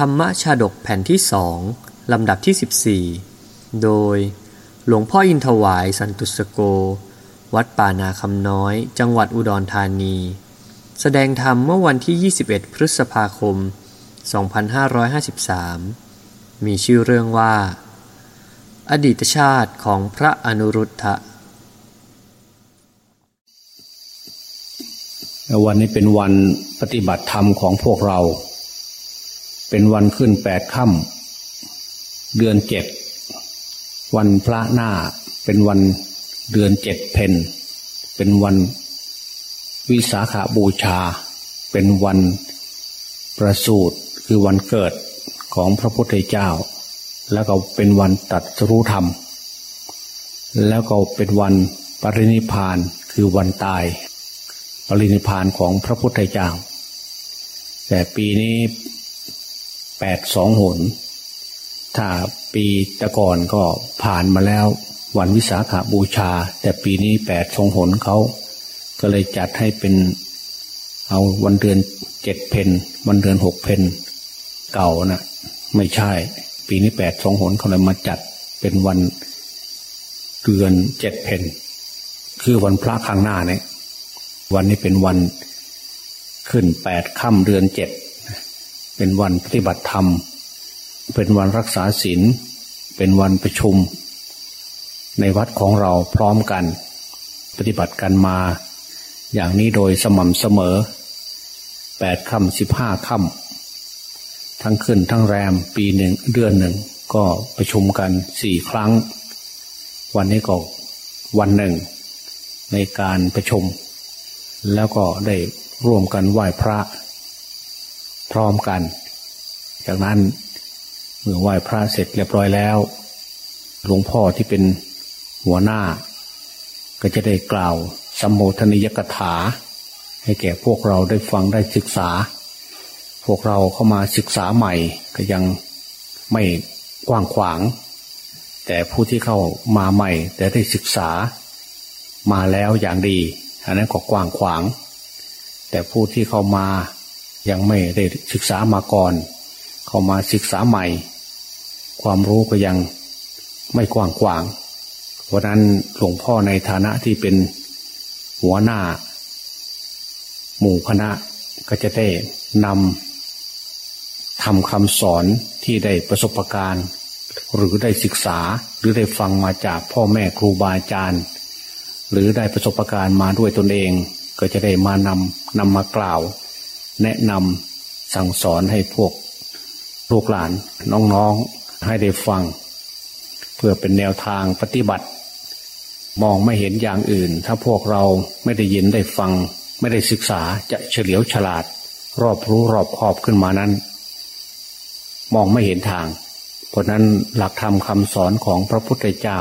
ธรรมชาดกแผ่นที่สองลำดับที่ 14 โดย หลวงพ่ออินทวายสันตุสโก วัดป่านาคำน้อย จังหวัดอุดรธานี แสดงธรรมเมื่อวันที่ 21 พฤษภาคม 2553 มีชื่อเรื่องว่า อดีตชาติของพระอนุรุทธะวันนี้เป็นวันปฏิบัติธรรมของพวกเรา เป็นวันขึ้นแปดค่ำเดือนเจ็ด วันพระหน้า เป็นวันเดือนเจ็ดเพนเป็นวันวิสาขาบูชา เป็นวันประสูติคือวันเกิดของพระพุทธเจ้า แล้วก็เป็นวันตัดสรู้ธรรม แล้วก็เป็นวันปรินิพานคือวันตาย ปรินิพานของพระพุทธเจ้า แต่ปีนี้ แปดสองหน ถ้าปีตะก่อนก็ผ่านมาแล้ววันวิสาขาบูชา แต่ปีนี้แปดสองหนเขาก็เลยจัดให้เป็นเอาวันเดือนเจ็ดเพนวันเดือนหกเพนเก่านะไม่ใช่ ปีนี้แปดสองหนเขาเลยมาจัดเป็นวันเดือนเจ็ดเพนคือวันพระข้างหน้าเนี่ยวันนี้เป็นวันขึ้นแปดค่ำเดือนเจ็ด เป็นวันปฏิบัติธรรม เป็นวันรักษาศีลเป็นวันประชุม ในวัดของเราพร้อมกัน ปฏิบัติกันมา อย่างนี้โดยสม่ำเสมอแปดค่ำสิบห้าค่ำทั้งขึ้นทั้งแรมปีหนึ่งเดือนหนึ่ง ก็ประชุมกันสี่ครั้ง วันนี้ก็วันหนึ่ง ในการประชุม แล้วก็ได้ร่วมกันไหว้พระ พร้อมกัน จากนั้นเมื่อไหว้พระเสร็จเรียบร้อยแล้ว หลวงพ่อที่เป็นหัวหน้า ก็จะได้กล่าวสัมโมทนิยกถา ให้แก่พวกเราได้ฟังได้ศึกษา พวกเราเข้ามาศึกษาใหม่ ก็ยังไม่กว้างขวาง แต่ผู้ที่เข้ามาใหม่ แต่ได้ศึกษามาแล้วอย่างดี อันนั้นก็กว้างขวาง แต่ผู้ที่เข้ามา ยังไม่ได้ศึกษามาก่อน เข้ามาศึกษาใหม่ ความรู้ก็ยังไม่กว้างขวางเพราะนั้นหลวงพ่อในฐานะที่เป็นหัวหน้า หมู่คณะก็จะได้นำทำคำสอนที่ได้ประสบการณ์ หรือได้ศึกษาหรือได้ฟังมาจากพ่อแม่ครูบาอาจารย์ หรือได้ประสบการณ์มาด้วยตนเอง ก็จะได้มานำนำมากล่าว แนะนำสั่งสอนให้พวกลูกหลานน้องๆให้ได้ฟัง เพื่อเป็นแนวทางปฏิบัติ มองไม่เห็นอย่างอื่น ถ้าพวกเราไม่ได้ยินได้ฟัง ไม่ได้ศึกษาจะเฉลียวฉลาด รอบรู้รอบคอบขึ้นมานั้น มองไม่เห็นทาง เพราะนั้นหลักธรรมคำสอนของพระพุทธเจ้า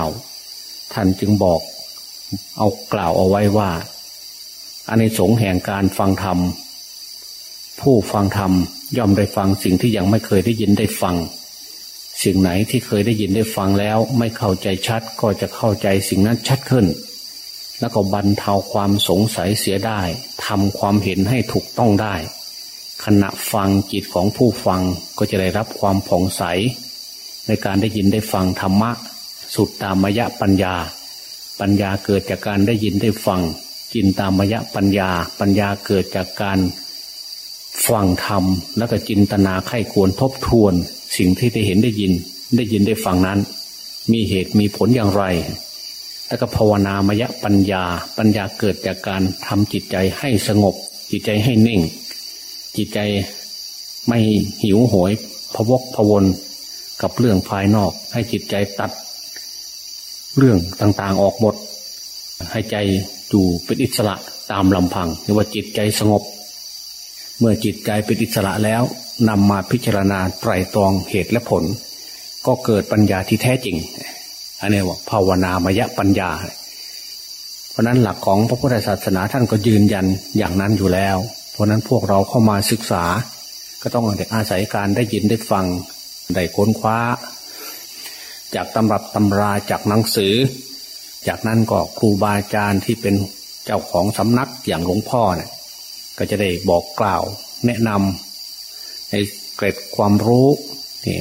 ท่านจึงบอกเอากล่าวเอาไว้ว่าอันในสงแห่งการฟังธรรม ผู้ฟังธรรมย่อมได้ฟังสิ่งที่ยังไม่เคยได้ยินได้ฟัง สิ่งไหนที่เคยได้ยินได้ฟังแล้ว ไม่เข้าใจชัดก็จะเข้าใจสิ่งนั้นชัดขึ้น แล้วก็บรรเทาความสงสัยเสียได้ทำความเห็นให้ถูกต้องได้ ขณะฟังจิตของผู้ฟังก็จะได้รับความผ่องใส ในการได้ยินได้ฟังธรรมะ สุดตามยะปัญญา ปัญญาเกิดจากการได้ยินได้ฟังจินตามยะปัญญา ปัญญาเกิดจากการ ฟังธรรมแล้วก็จินตนาไข้ควรทบทวน สิ่งที่ได้เห็นได้ยิน ได้ยินได้ฟังนั้น มีเหตุมีผลอย่างไร แล้วก็ภาวนามยปัญญา ปัญญาเกิดจากการทำจิตใจให้สงบ จิตใจให้นิ่ง จิตใจไม่หิวโหยพวกพวนกับเรื่องภายนอก ให้จิตใจตัด เรื่องต่างๆออกหมด ให้ใจอยู่เป็นอิสระตามลำพังเรียกว่าจิตใจสงบ เมื่อจิตใจเป็นอิสระแล้วนำมาพิจารณาไตรตรองเหตุและผล ก็เกิดปัญญาที่แท้จริง อันนี้ว่าภาวนามยปัญญา เพราะนั้นหลักของพระพุทธศาสนาท่านก็ยืนยันอย่างนั้นอยู่แล้ว เพราะนั้นพวกเราเข้ามาศึกษา ก็ต้องอาศัยการได้ยินได้ฟังได้ค้นคว้า จากตำรับตำราจากหนังสือ จากนั้นก็ครูบาอาจารย์ที่เป็นเจ้าของสำนักอย่างหลวงพ่อเนี่ย ก็จะได้บอกกล่าว แนะนำในเกร็ดความรู้ที่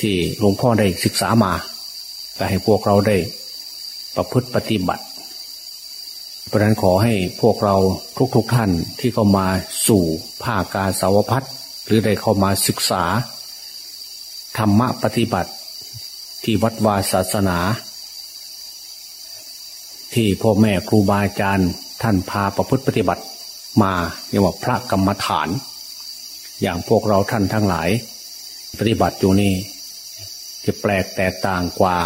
ที่หลวงพ่อได้ศึกษามา ก็ให้พวกเราได้ประพฤติปฏิบัติ เพราะนั้นขอให้พวกเราทุกๆทท่านที่เข้ามาสู่ภาคกาสาวพัฒหรือได้เข้ามาศึกษา ธรรมะปฏิบัติ ที่วัดวาศาสนา ที่พ่อแม่ครูบาอาจารย์ท่านพาประพฤติปฏิบัติ มาเรียกว่าพระกรรมฐาน อย่างพวกเราท่านทั้งหลาย ปฏิบัติอยู่นี่จะแปลกแตกต่างกว่า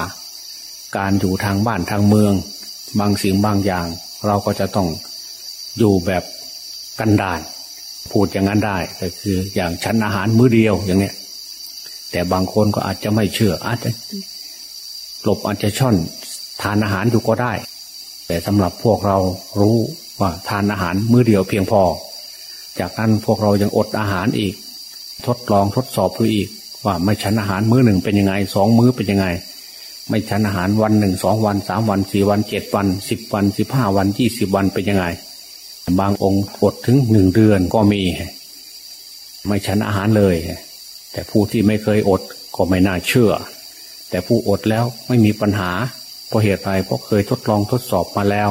การอยู่ทางบ้านทางเมือง บางสิ่งบางอย่าง เราก็จะต้องอยู่แบบกันดานพูดอย่างนั้นได้ก็คืออย่างชั้นอาหารมื้อเดียวอย่างเนี้ยแต่บางคนก็อาจจะไม่เชื่อ อาจจะหลบอาจจะช่อนทานอาหารอยู่ก็ได้ แต่สำหรับพวกเรารู้ ว่าทานอาหารมื้อเดียวเพียงพอ จากนั้นพวกเรายังอดอาหารอีก ทดลองทดสอบดูอีก ว่าไม่ฉันอาหารมื้อหนึ่งเป็นยังไงสองมื้อเป็นยังไง ไม่ฉันอาหารวันหนึ่งสองวันสามวันสี่วันเจ็ดวันสิบวันสิบห้าวันยี่สิบวันเป็นยังไง บางองค์อดถึงหนึ่งเดือนก็มี ไม่ฉันอาหารเลย แต่ผู้ที่ไม่เคยอดก็ไม่น่าเชื่อ แต่ผู้อดแล้วไม่มีปัญหาเพราะเหตุไรเพราะเคยทดลองทดสอบมาแล้ว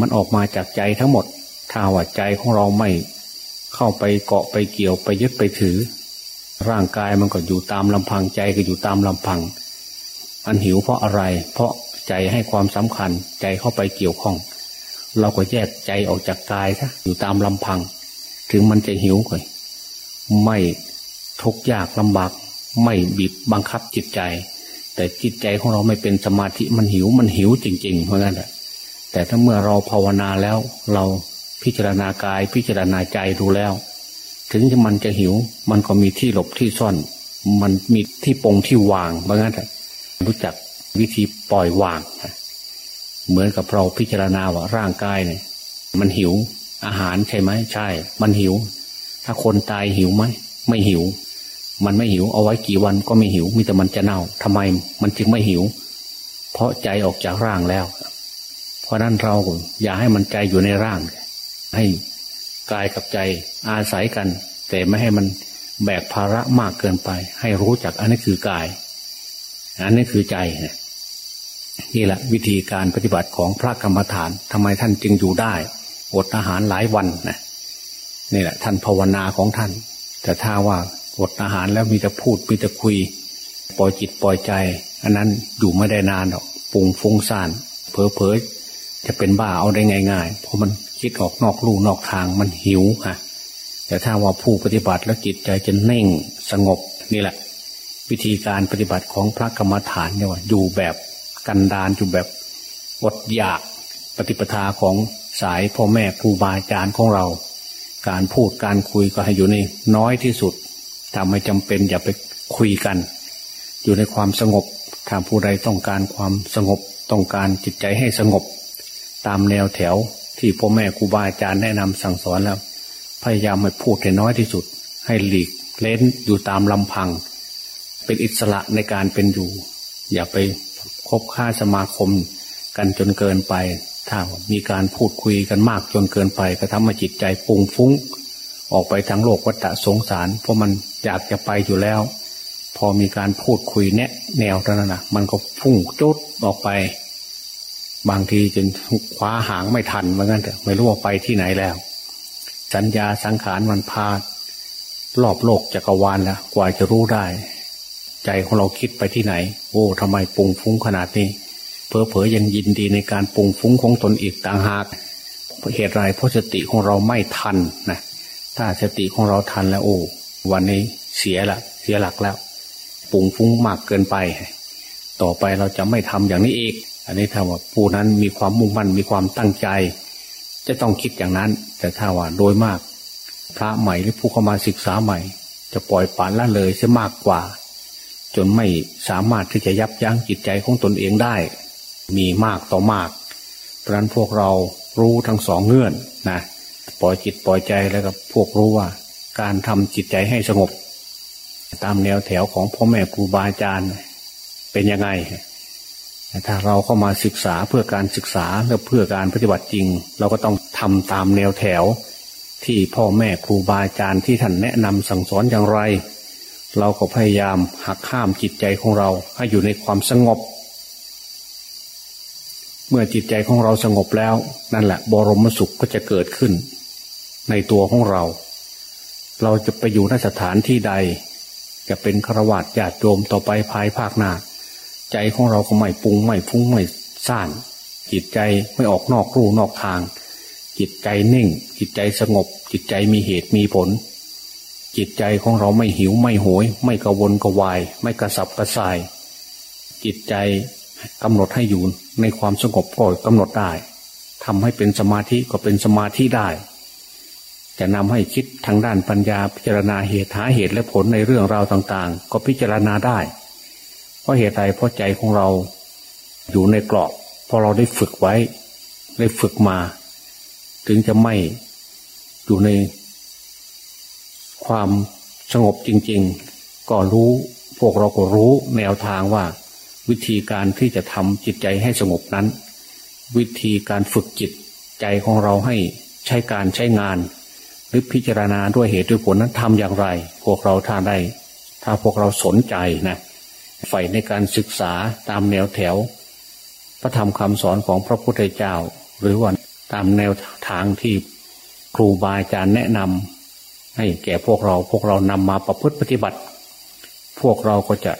มันออกมาจากใจทั้งหมด ถ้าว่าใจของเราไม่เข้าไปเกาะไปเกี่ยวไปยึดไปถือ ร่างกายมันก็อยู่ตามลำพังใจก็อยู่ตามลำพังมันหิวเพราะอะไร เพราะใจให้ความสำคัญใจเข้าไปเกี่ยวข้อง เราก็แยกใจออกจากกายซะอยู่ตามลำพัง ถึงมันจะหิวก็ไม่ทุกข์ยากลำบากไม่บีบบังคับจิตใจ แต่จิตใจของเราไม่เป็นสมาธิมันหิวมันหิวจริงๆ เพราะงั้นแหละ แต่ถ้าเมื่อเราภาวนาแล้ว เราพิจารณากายพิจารณาใจดูแล้ว ถึงจะมันจะหิว มันก็มีที่หลบที่ซ่อน มันมีที่ปงที่วางเพราะงั้นรู้จักวิธีปล่อยวาง เหมือนกับเราพิจารณาว่าร่างกายเนี่ยมันหิว อาหารใช่ไหมใช่ มันหิว ถ้าคนตายหิวไหมไม่หิว มันไม่หิวเอาไว้กี่วันก็ไม่หิว มีแต่มันจะเน่าทำไมมันจึงไม่หิว เพราะใจออกจากร่างแล้ว เพราะนั้นเราอย่าให้มันใจอยู่ในร่าง ให้กายกับใจอาศัยกัน แต่ไม่ให้มันแบกภาระมากเกินไป ให้รู้จักอันนี้คือกาย อันนี้คือใจนี่แหละวิธีการปฏิบัติของพระกรรมฐานทำไมท่านจึงอยู่ได้อดอาหารหลายวันนะนี่แหละ ท่านภาวนาของท่าน แต่ถ้าว่าอดอาหารแล้วมีแต่พูดมีแต่คุย ปล่อยจิตปล่อยใจ อันนั้นอยู่ไม่ได้นานหรอกปุงฟุ้งซ่านเผลอเผย จะเป็นบ้าเอาได้ง่าย ๆ เพราะมันคิดออกนอกลู่นอกทางมันหิวค่ะ แต่ถ้าว่าผู้ปฏิบัติแล้วจิตใจจะเน่งสงบนี่แหละ วิธีการปฏิบัติของพระกรรมฐานเนี่ยว่าอยู่แบบกันดานอยู่แบบอดอยากปฏิปทาของสายพ่อแม่ครูบาอาจารย์ของเรา การพูดการคุยก็ให้อยู่ในน้อยที่สุดถ้าไม่จำเป็นอย่าไปคุยกัน อยู่ในความสงบถ้าผู้ใดต้องการความสงบต้องการจิตใจให้สงบ ตามแนวแถว ที่พ่อแม่ครูบาอาจารย์แนะนำสั่งสอนแล้ว พยายามให้พูดให้น้อยที่สุด ให้หลีกเล้นอยู่ตามลำพัง เป็นอิสระในการเป็นอยู่ อย่าไปคบค้าสมาคมกันจนเกินไป ถ้ามีการพูดคุยกันมากจนเกินไป ก็ทำให้จิตใจปุงฟุ้ง ออกไปทั้งโลกวัฏสงสาร เพราะมันอยากจะไปอยู่แล้ว พอมีการพูดคุยแนะ แนวเท่านั้นนะมันก็ฟุ้งจุดออกไป บางทีจนคว้าหางไม่ทันเหมือนกันแต่ไม่รู้ว่าไปที่ไหนแล้ว สัญญาสังขารมันพารอบโลกจักรวาลแล้วกว่าจะรู้ได้ ใจของเราคิดไปที่ไหน โอ้ทำไมปุงฟุ้งขนาดนี้เพอเพอยังยินดีในการปุงฟุ้งของตนอีกต่างหากเหตุไรเพราะสติของเราไม่ทันนะถ้าสติของเราทันแล้วโอ้วันนี้เสียละเสียหลักแล้วปุงฟุ้งมากเกินไป ต่อไปเราจะไม่ทำอย่างนี้อีก อันนี้ถ้าว่าผู้นั้นมีความมุ่งมั่นมีความตั้งใจ จะต้องคิดอย่างนั้น แต่ถ้าว่าโดยมาก พระใหม่หรือผู้เข้ามาศึกษาใหม่ จะปล่อยปานละเลยเสียมากกว่า จนไม่สามารถที่จะยับยั้งจิตใจของตนเองได้ มีมากต่อมากเพราะนั้นพวกเรารู้ทั้งสองเงื่อนนะปล่อยจิตปล่อยใจแล้วก็พวกรู้ว่า การทำจิตใจให้สงบ ตามแนวแถวของพ่อแม่ครูบาอาจารย์เป็นยังไง ถ้าเราเข้ามาศึกษาเพื่อการศึกษาและเพื่อการปฏิบัติจริง เราก็ต้องทำตามแนวแถว ที่พ่อแม่ครูบาอาจารย์ที่ท่านแนะนำสั่งสอนอย่างไร เราก็พยายามหักข้ามจิตใจของเราให้อยู่ในความสงบ เมื่อจิตใจของเราสงบแล้ว นั่นแหละบรมสุขก็จะเกิดขึ้น ในตัวของเรา เราจะไปอยู่ในสถานที่ใด จะเป็นฆราวาสญาติโยมต่อไปภายภาคหน้า ใจของเราก็ไม่ปรุงไม่ฟุ้งไม่ซ่านจิตใจไม่ออกนอกรูนอกทาง จิตใจนิ่ง จิตใจสงบ จิตใจมีเหตุมีผล จิตใจของเราไม่หิวไม่โหย ไม่กระวนกระวาย ไม่กระสับกระส่าย จิตใจกำหนดให้อยู่ในความสงบก็กำหนดได้ทำให้เป็นสมาธิก็เป็นสมาธิได้จะนำให้คิดทางด้านปัญญาพิจารณาเหตุหาเหตุและผลในเรื่องราวต่างๆ ก็พิจารณาได้ ราะเหตุใดเพราะใจของเราอยู่ในกรอบพอเราได้ฝึกไว้ ได้ฝึกมา ถึงจะไม่อยู่ในความสงบจริง ๆ ก็รู้ พวกเราก็รู้แนวทางว่า วิธีการที่จะทำจิตใจให้สงบนั้น วิธีการฝึกจิตใจของเราให้ใช้การใช้งาน หรือพิจารณาด้วยเหตุด้วยผลนั้นทำอย่างไร พวกเราท่าได้ ถ้าพวกเราสนใจนะ ใฝ่ในการศึกษาตามแนวแถว พระธรรมคำสอนของพระพุทธเจ้า หรือว่าตามแนวทางที่ครูบาอาจารย์แนะนำให้แก่พวกเราพวกเรานำมาประพฤติปฏิบัติ พวกเราก็จะ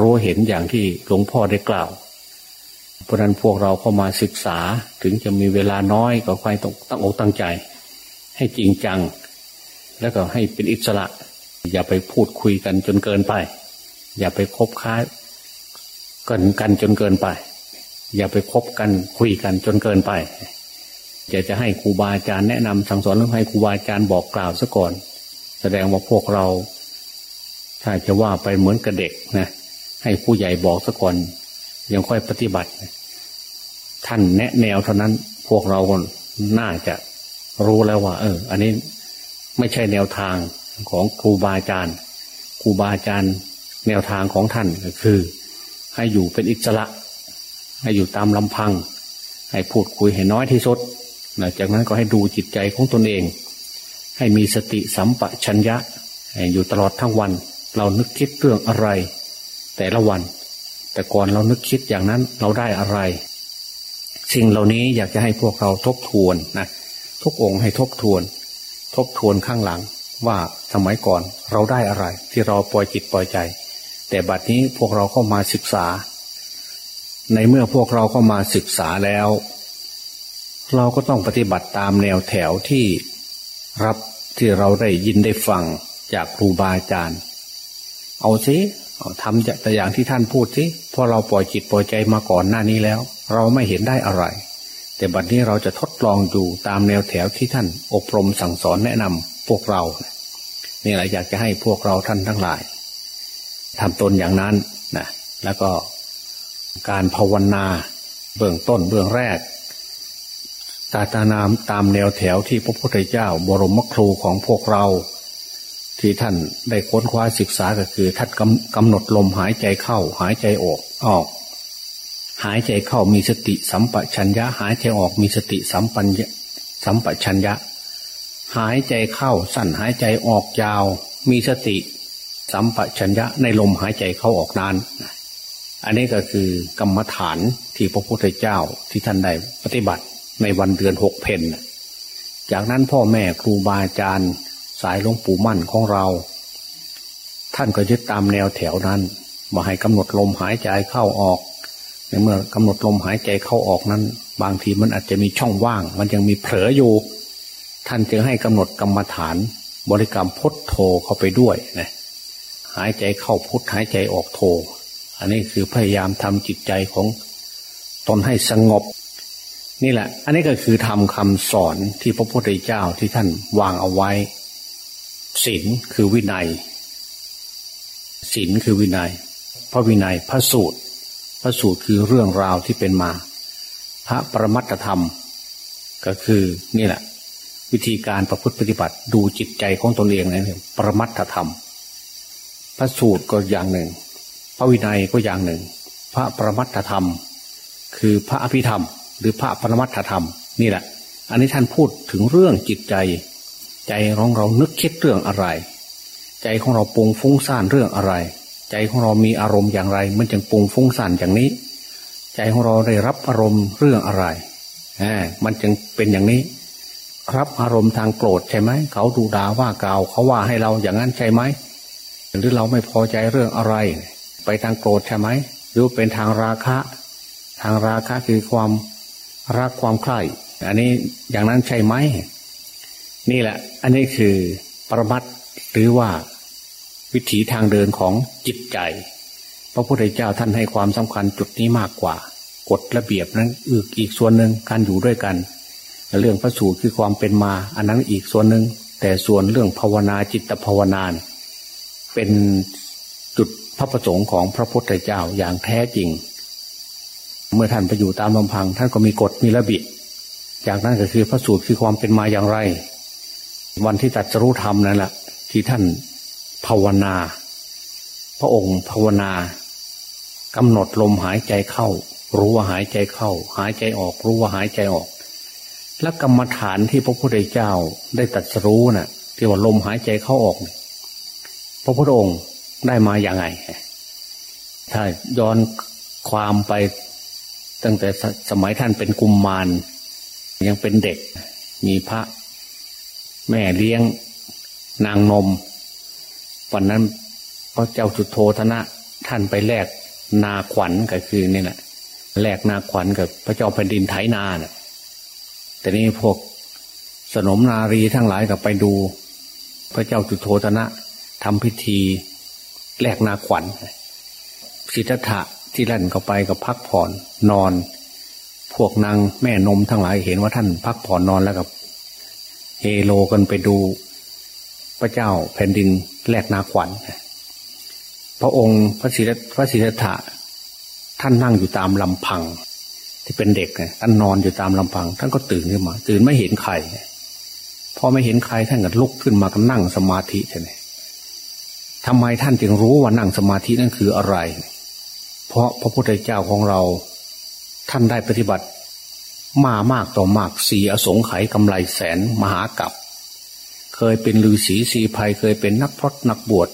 รู้เห็นอย่างที่หลวงพ่อได้กล่าว เพราะนั้นพวกเราเข้ามาศึกษาถึงจะมีเวลาน้อยก็ค่อยต้องตั้งอกตั้งใจ ให้จริงจัง แล้วก็ให้เป็นอิสระ อย่าไปพูดคุยกันจนเกินไป อย่าไปคบค้ากันกันจนเกินไป อย่าไปคบกันคุยกันจนเกินไปจะจะให้ครูบาอาจารย์แนะนำสั่งสอนหรือให้ครูบาอาจารย์บอกกล่าวซะก่อน แสดงว่าพวกเรา ถ้าจะว่าไปเหมือนกับเด็กนะให้ผู้ใหญ่บอกซะก่อน ยังค่อยปฏิบัติ ท่านแนะแนวเท่านั้นพวกเราคนน่าจะรู้แล้วว่า เออ อันนี้ไม่ใช่แนวทางของครูบาอาจารย์ครูบาอาจารย์ แนวทางของท่านก็คือ ให้อยู่เป็นอิสระ ให้อยู่ตามลำพัง ให้พูดคุยให้น้อยที่สุดจากนั้นก็ให้ดูจิตใจของตนเอง ให้มีสติสัมปชัญญะ อยู่ตลอดทั้งวัน เรานึกคิดเรื่องอะไร แต่ละวัน แต่ก่อนเรานึกคิดอย่างนั้นเราได้อะไร สิ่งเหล่านี้อยากจะให้พวกเราทบทวนนะทุกองค์ให้ทบทวน ทบทวนข้างหลังว่าสมัยก่อนเราได้อะไร ที่เราปล่อยจิตปล่อยใจ แต่บัดนี้พวกเราเข้ามาศึกษา ในเมื่อพวกเราเข้ามาศึกษาแล้ว เราก็ต้องปฏิบัติตามแนวแถวที่รับที่เราได้ยินได้ฟังจากครูบาอาจารย์ เอาสิเอาทำแต่อย่างที่ท่านพูดสิเพราะเราปล่อยจิตปล่อยใจมาก่อนหน้านี้แล้ว เราไม่เห็นได้อะไร แต่บัดนี้เราจะทดลองดูตามแนวแถวที่ท่านอบรมสั่งสอนแนะนำพวกเรา นี่แหละอยากจะให้พวกเราท่านทั้งหลาย ทำตนอย่างนั้นนะแล้วก็การภาวนาเบื้องต้นเบื้องแรกตาตานามตามแนวแถวที่พระพุทธเจ้า บรมครูของพวกเรา ที่ท่านได้ค้นคว้าศึกษาก็คือท่านกำกำหนดลมหายใจเข้า หายใจออกออก หายใจเข้ามีสติสัมปชัญญะ หายใจออกมีสติสัมปัญญะสัมปชัญญะ หายใจเข้าสั้นหายใจออกยาว มีสติ สัมปชัญญะในลมหายใจเข้าออกนานอันนี้ก็คือกรรมฐานที่พระพุทธเจ้าที่ท่านได้ปฏิบัติในวันเดือนหกเพนจากนั้นพ่อแม่ครูบาอาจารย์สายหลวงปู่มั่นของเรา ท่านก็ยึดตามแนวแถวนั้น มาให้กำหนดลมหายใจเข้าออก ในเมื่อกำหนดลมหายใจเข้าออกนั้น บางทีมันอาจจะมีช่องว่าง มันยังมีเผลออยู่ ท่านจึงให้กำหนดกรรมฐานบริกรรมพุทโธเข้าไปด้วยนะ หายใจเข้าพุทหายใจออกโธอันนี้คือพยายามทำจิตใจของตนให้สงบ นี่แหละ อันนี้ก็คือทำคำสอนที่พระพุทธเจ้าที่ท่านวางเอาไว้ศีลคือวินัยศีลคือวินัย พระวินัยพระสูตร พระสูตรคือเรื่องราวที่เป็นมา พระประมัตธรรม ก็คือนี่แหละ วิธีการประพฤติปฏิบัติดูจิตใจของตนเองนั่นเองประมัตธรรม พระสูตรก็อย่างหนึ่ง พระวินัยก็อย่างหนึ่ง พระประมัตธรรม คือพระอภิธรรม หรือพระปรมัตธรรมนี่แหละ อันนี้ท่านพูดถึงเรื่องจิตใจ ใจของเรานึกคิดเรื่องอะไร ใจของเราปุงฟุ้งซ่านเรื่องอะไร ใจของเรามีอารมณ์อย่างไร มันจึงปุงฟุ้งซ่านอย่างนี้ ใจของเราได้รับอารมณ์เรื่องอะไรมันจึงเป็นอย่างนี้ รับอารมณ์ทางโกรธใช่ไหมเขาดูด่าว่ากล่าวเขาว่าให้เราอย่างนั้นใช่ไหม หรือเราไม่พอใจเรื่องอะไร ไปทางโกรธใช่ไหมหรือเป็นทางราคะ ทางราคะคือความรักความใคร่อันนี้อย่างนั้นใช่ไหมนี่แหละ อันนี้คือปรมัตหรือว่าวิถีทางเดินของจิตใจพระพุทธเจ้าท่านให้ความสำคัญจุดนี้มากกว่า กฎระเบียบนั้นอีกอีกส่วนหนึ่งการอยู่ด้วยกัน เรื่องพระสูตรคือความเป็นมา อันนั้นอีกส่วนหนึ่งแต่ส่วนเรื่องภาวนาจิตภาวนา เป็นจุดพระประสงค์ของพระพุทธเจ้าอย่างแท้จริง เมื่อท่านไปอยู่ตามลำพัง ท่านก็มีกฎมีระเบียบจากนั้นก็คือพระสูตรคือความเป็นมาอย่างไร วันที่ตัดสรู้ธรรมนั่นแหละที่ท่านภาวนา พระองค์ภาวนากำหนดลมหายใจเข้า รู้ว่าหายใจเข้า หายใจออก รู้ว่าหายใจออก และกรรมฐานที่พระพุทธเจ้าได้ตัดสรู้นะ่ะ ที่ว่าลมหายใจเข้าออก พระพุทธองค์ได้มาอย่างไง ถ้าย้อนความไปตั้งแต่สมัยท่านเป็นกุมมารยังเป็นเด็ก มีพระ แม่เลี้ยง นางนม วันนั้นพระเจ้าจุดโทธนะ ท่านไปแลกนาขวัญก็คือนี่แหละแลกนาขวัญกับพระเจ้าแผ่นดินไถนาเนี่ยแต่นี้พวกสนมนารีทั้งหลายกับไปดู พระเจ้าจุดโทธนะ ทำพิธีแลกนาขวัญสิทธะที่เล่นเข้าไปกับพักผ่อนนอน พวกนางแม่นมทั้งหลายเห็นว่าท่านพักผ่อนนอนแล้วกับเฮโลกันไปดู พระเจ้าแผ่นดินแลกนาขวัญพระองค์พระศิรพระศิรธะท่านนั่งอยู่ตามลำพัง ที่เป็นเด็กท่านนอนอยู่ตามลำพัง ท่านก็ตื่นขึ้นมา ตื่นไม่เห็นใครพอไม่เห็นใครท่านก็ลุกขึ้นมาก็นั่งสมาธิใช่ไหม ทำไมท่านจึงรู้ว่านั่งสมาธินั่นคืออะไร เพราะพระพุทธเจ้าของเรา ท่านได้ปฏิบัติ มามากต่อมากสีอสงไขยกำไรแสนมหากับเคยเป็นฤาษีสีภัยเคยเป็นนักพรตนักบวช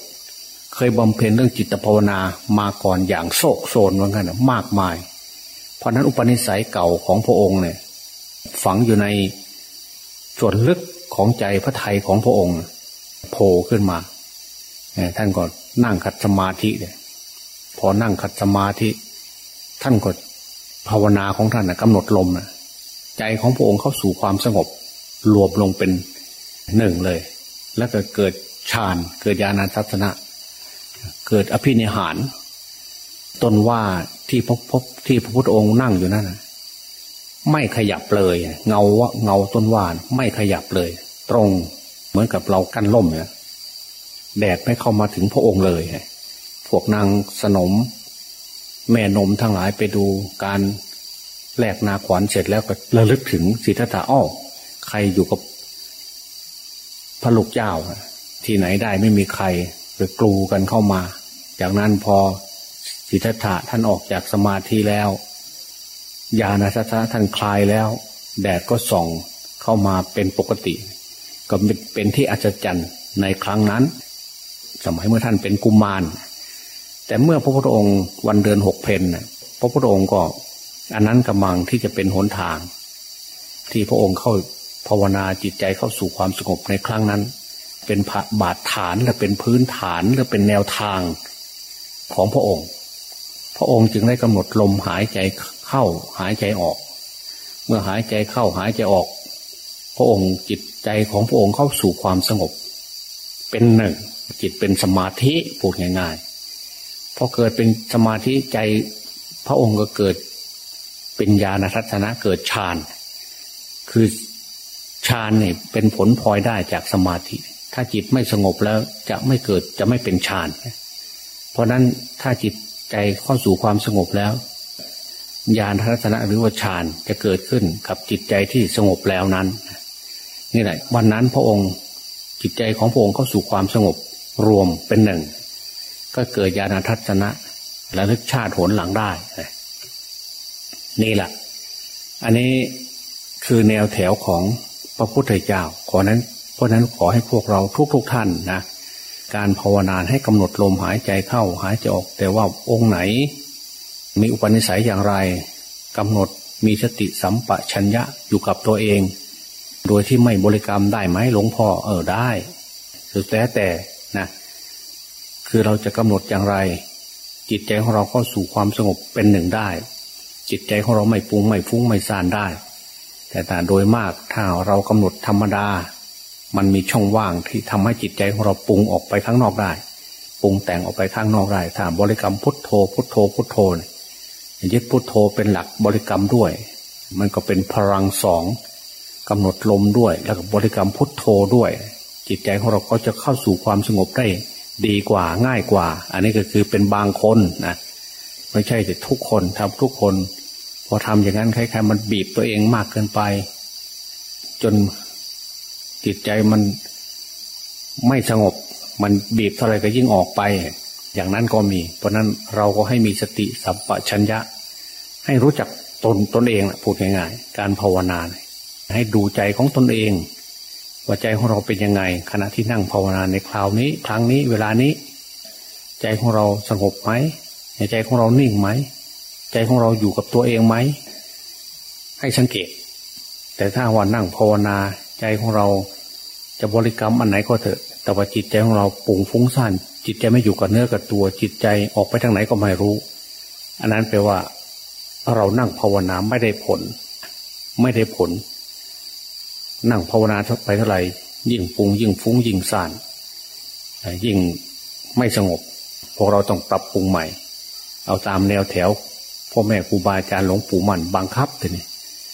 เคยบำเพ็ญเรื่องจิตภาวนามาก่อนอย่างโศกโซนว่างั้นมากมาย เพราะนั้นอุปนิสัยเก่าของพระองค์เนี่ย ฝังอยู่ในส่วนลึกของใจพระไทยของพระองค์โผล่ขึ้นมา ท่านก็นั่งขัดสมาธิเลยพอนั่งขัดสมาธิ ท่านก็ภาวนาของท่านนะกำหนดลมนะใจของพระองค์เข้าสู่ความสงบ รวมลงเป็นหนึ่งเลย แล้วก็เกิดฌานเกิดญาณทัศนะ เกิดอภินิหาร ต้นว่าที่พบพบที่พระพุทธองค์นั่งอยู่นั่นไม่ขยับเลย เงาเงาต้นว่านไม่ขยับเลย ตรงเหมือนกับเรากั้นล่มเนี่ย แดดไม่เข้ามาถึงพระองค์เลย พวกนางสนม แม่นมทั้งหลายไปดูการแลกนาขวัญเสร็จแล้วก็ระลึกถึงสิทธัตถะอ้อใครอยู่กับพระลูกเจ้า ที่ไหนได้ไม่มีใครไปกลูกันเข้ามา จากนั้นพอสิทธัตถะท่านออกจากสมาธิแล้วญาณทัศนะท่านคลายแล้ว แดดก็ส่องเข้ามาเป็นปกติ ก็เป็นที่อัศจรรย์ในครั้งนั้น สมัยเมื่อท่านเป็นกุมาร แต่เมื่อพระพุทธองค์วันเดือนหกเพนพระพุทธองค์ก็ อันนั้นกำลังที่จะเป็นหนทาง ที่พระองค์เข้าภาวนาจิตใจเข้าสู่ความสงบในครั้งนั้น เป็นบาดฐานและเป็นพื้นฐานและเป็นแนวทางของพระองค์ พระองค์จึงได้กำหนดลมหายใจเข้าหายใจออก เมื่อหายใจเข้าหายใจออก พระองค์จิตใจของพระองค์เข้าสู่ความสงบ เป็นหนึ่ง จิตเป็นสมาธิพูดง่ายๆพอเกิดเป็นสมาธิใจพระองค์ก็เกิดเป็นญาณทัศนะเกิดฌาน คือฌานเนี่ยเป็นผลพลอยได้จากสมาธิ ถ้าจิตไม่สงบแล้วจะไม่เกิดจะไม่เป็นฌาน เพราะนั้นถ้าจิตใจเข้าสู่ความสงบแล้วญาณทัศนะหรือว่าฌานจะเกิดขึ้นกับจิตใจที่สงบแล้วนั้น นี่แหละ วันนั้นพระองค์จิตใจของพระองค์เข้าสู่ความสงบ รวมเป็นหนึ่ง ก็เกิดญาณทัศนะและลึกชาติผลหลังได้ นี่แหละ อันนี้คือแนวแถวของพระพุทธเจ้าขอนั้น เพราะนั้นขอให้พวกเราทุกๆทท่านนะการภาวนาให้กำหนดลมหายใจเข้าหายใจออก แต่ว่าองค์ไหน มีอุปนิสัยอย่างไรกำหนดมีสติสัมปชัญญะอยู่กับตัวเอง โดยที่ไม่บริกรรมได้ไหมหลวงพ่อเออได้ สุดแต่แต่ คือเราจะกำหนดอย่างไร จิตใจของเราก็สู่ความสงบเป็นหนึ่งได้ จิตใจของเราไม่ปุงไม่ฟุ้งไม่ซ่านได้ แต่แต่โดยมากถ้าเรากำหนดธรรมดา มันมีช่องว่างที่ทำให้จิตใจของเราปุงออกไปข้างนอกได้ปุงแต่งออกไปข้างนอกได้ถ้าบริกรรมพุทโธ พุทโธพุทโธยึดพุทโธเป็นหลักบริกรรมด้วย มันก็เป็นพลังสองกำหนดลมด้วย แล้วก็บริกรรมพุทโธด้วย จิตใจของเราก็จะเข้าสู่ความสงบได้ ดีกว่าง่ายกว่า อันนี้ก็คือเป็นบางคนนะไม่ใช่แต่ทุกคนทำทุกคน พอทำอย่างนั้นคล้ายๆมันบีบตัวเองมากเกินไป จนจิตใจมันไม่สงบ มันบีบเท่าไรก็ยิ่งออกไป อย่างนั้นก็มี เพราะนั้นเราก็ให้มีสติสัมปชัญญะ ให้รู้จักตนตนเองพูดง่ายๆการภาวนาให้ดูใจของตนเอง ว่าใจของเราเป็นยังไง ขณะที่นั่งภาวนาในคราวนี้ ครั้งนี้เวลานี้ ใจของเราสงบไหมใจของเรานิ่งไหมใจของเราอยู่กับตัวเองไหมให้สังเกต แต่ถ้าวันนั่งภาวนาใจของเราจะบริกรรมอันไหนก็เถอะ แต่ว่าจิตใจของเราปุ่งฟุ้งซ่านจิตใจไม่อยู่กับเนื้อกับตัวจิตใจออกไปทางไหนก็ไม่รู้ อันนั้นแปลว่า เรานั่งภาวนาไม่ได้ผล ไม่ได้ผล นั่งภาวนาไปเท่าไหร่ยิ่งปุงยิ่งฟุ้งยิ่งซ่านยิ่งไม่สงบ พวกเราต้องปรับปรุงใหม่ เอาตามแนวแถวพ่อแม่ครูบาอาจารย์หลวงปู่มันบังคับทีนี้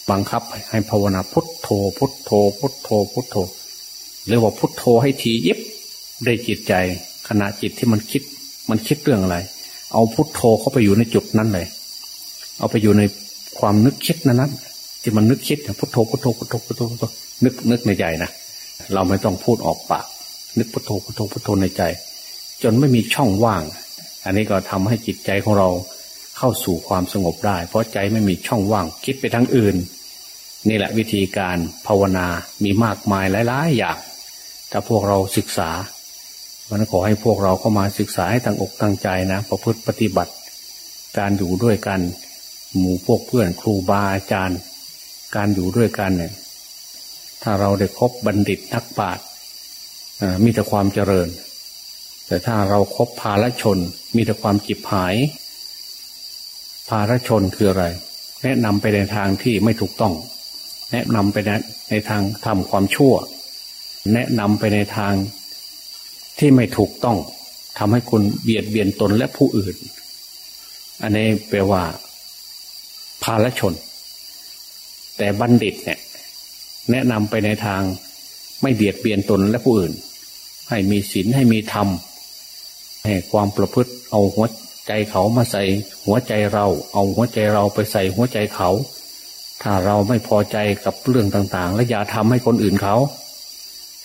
บังคับให้ภาวนาพุทโธ พุทโธ พุทโธ พุทโธเรียกว่าพุทโธให้ทียิบได้จิตใจ ขณะจิตที่มันคิด มันคิดเรื่องอะไร เอาพุทโธเข้าไปอยู่ในจุดนั้นเลย เอาไปอยู่ในความนึกคิดนั้นนั้นที่มันนึกคิดพุทโธพุทโธพุทโธพุทโธ นึกนึกในใจนะเราไม่ต้องพูดออกปาก นึกพุทโธพุทโธพุทโธในใจ จนไม่มีช่องว่าง อันนี้ก็ทำให้จิตใจของเราเข้าสู่ความสงบได้ เพราะใจไม่มีช่องว่างคิดไปทั้งอื่น นี่แหละวิธีการภาวนามีมากมายหลาย ๆ อย่างถ้าพวกเราศึกษาวันขอให้พวกเราเข้ามาศึกษาให้ตั้งอกตั้งใจนะประพฤติปฏิบัติ การอยู่ด้วยกัน หมู่พวกเพื่อนครูบาอาจารย์ การอยู่ด้วยกันเนี่ย ถ้าเราได้คบบัณฑิตนักปราชญ์มีแต่ความเจริญ แต่ถ้าเราครบภาลชน มีแต่ความจิบหาย ภาลชนคืออะไร แนะนำไปในทางที่ไม่ถูกต้อง แนะนำไปในในทางทำความชั่ว แนะนำไปในทางที่ไม่ถูกต้องทำให้คุณเบียดเบียนตนและผู้อื่น อันนี้แปลว่าภาลชน แต่บัณฑิตเนี่ย แนะนำไปในทางไม่เบียดเบียนตนและผู้อื่น ให้มีศีลให้มีธรรม ให้ความประพฤติเอาหัวใจเขามาใส่หัวใจเรา เอาหัวใจเราไปใส่หัวใจเขา ถ้าเราไม่พอใจกับเรื่องต่างๆ และอย่าทำให้คนอื่นเขา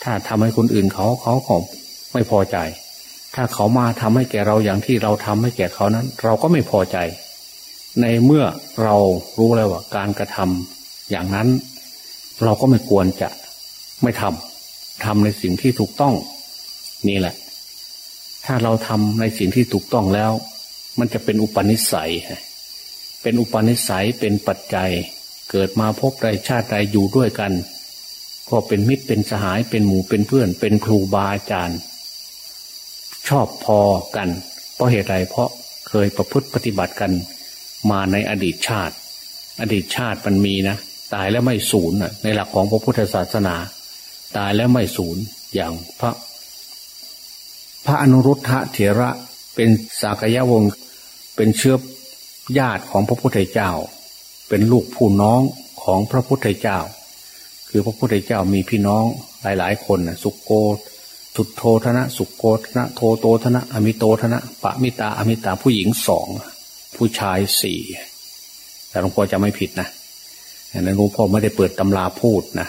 ถ้าทำให้คนอื่นเขาเขาก็ไม่พอใจ ถ้าเขามาทำให้แก่เราอย่างที่เราทำให้แก่เขานั้น เราก็ไม่พอใจ ในเมื่อเรารู้แล้วว่าการกระทำอย่างนั้น เราก็ไม่ควรจะไม่ทำทำในสิ่งที่ถูกต้อง นี่แหละ ถ้าเราทำในสิ่งที่ถูกต้องแล้ว มันจะเป็นอุปนิสัย เป็นอุปนิสัยเป็นปัจจัย เกิดมาพบใดชาติใดอยู่ด้วยกัน ก็เป็นมิตรเป็นสหายเป็นหมู่เป็นเพื่อน เป็นครูบาอาจารย์ ชอบพอกัน เพราะเหตุใดเพราะเคยประพฤติปฏิบัติกันมาในอดีตชาติ อดีตชาติมันมีนะ ตายแล้วไม่สูญในหลักของพระพุทธศาสนา ตายแล้วไม่สูญอย่างพระ พระอนุรุทธะเถระเป็นสากยะวงศ์เป็นเชื้อญาติของพระพุทธเจ้า เป็นลูกผู้น้องของพระพุทธเจ้า คือพระพุทธเจ้ามีพี่น้องหลาย ๆ คนสุโกสุดโทธนะ สุโกธนะโทโตธนะ อมิโตธนะปะมิตาอมิตาผู้หญิงสองผู้ชายสี่แต่หลวงพ่อจะไม่ผิดนะ นั้นหลวงพ่อไม่ได้เปิดตำราพูดนะ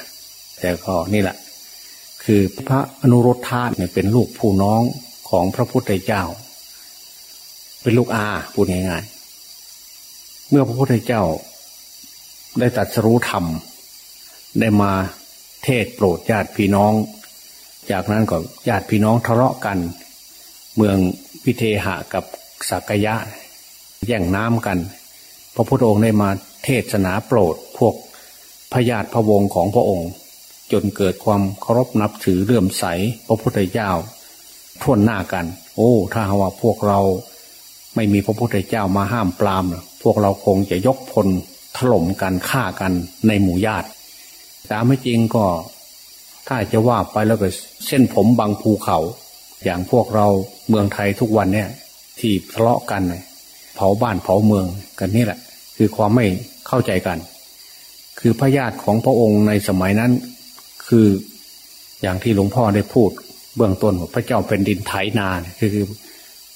แต่ก็นี่แหละ คือพระอนุรทธาเนี่ยเป็นลูกผู้น้องของพระพุทธเจ้า เป็นลูกอาพูดง่ายๆเมื่อพระพุทธเจ้า ได้ตัดสรู้ธรรม ได้มาเทศโปรดญาติพี่น้อง จากนั้นก็ญาติพี่น้องทะเลาะกัน เมืองพิเทหะกับสักยะ แย่งน้ำกัน พระพุทธองค์ได้มาเทศนาโปรดพวกพญาติพระวงศ์ของพระองค์ จนเกิดความเคารพนับถือเลื่อมใส พระพุทธเจ้าท่วนหน้ากัน โอ้ ถ้าว่าพวกเราไม่มีพระพุทธเจ้ามาห้ามปราม พวกเราคงจะยกพลถล่มกันฆ่ากันในหมู่ญาติตามไม่จริงก็ ถ้าจะว่าไปแล้วก็เส้นผมบางภูเขา อย่างพวกเราเมืองไทยทุกวันเนี่ย ที่ทะเลาะกันเผาบ้านเผาเมืองกันนี่แหละ คือความไม่เข้าใจกัน คือพระญาติของพระองค์ในสมัยนั้น คืออย่างที่หลวงพ่อได้พูด เบื้องต้นว่าพระเจ้าเป็นดินไถนาคือ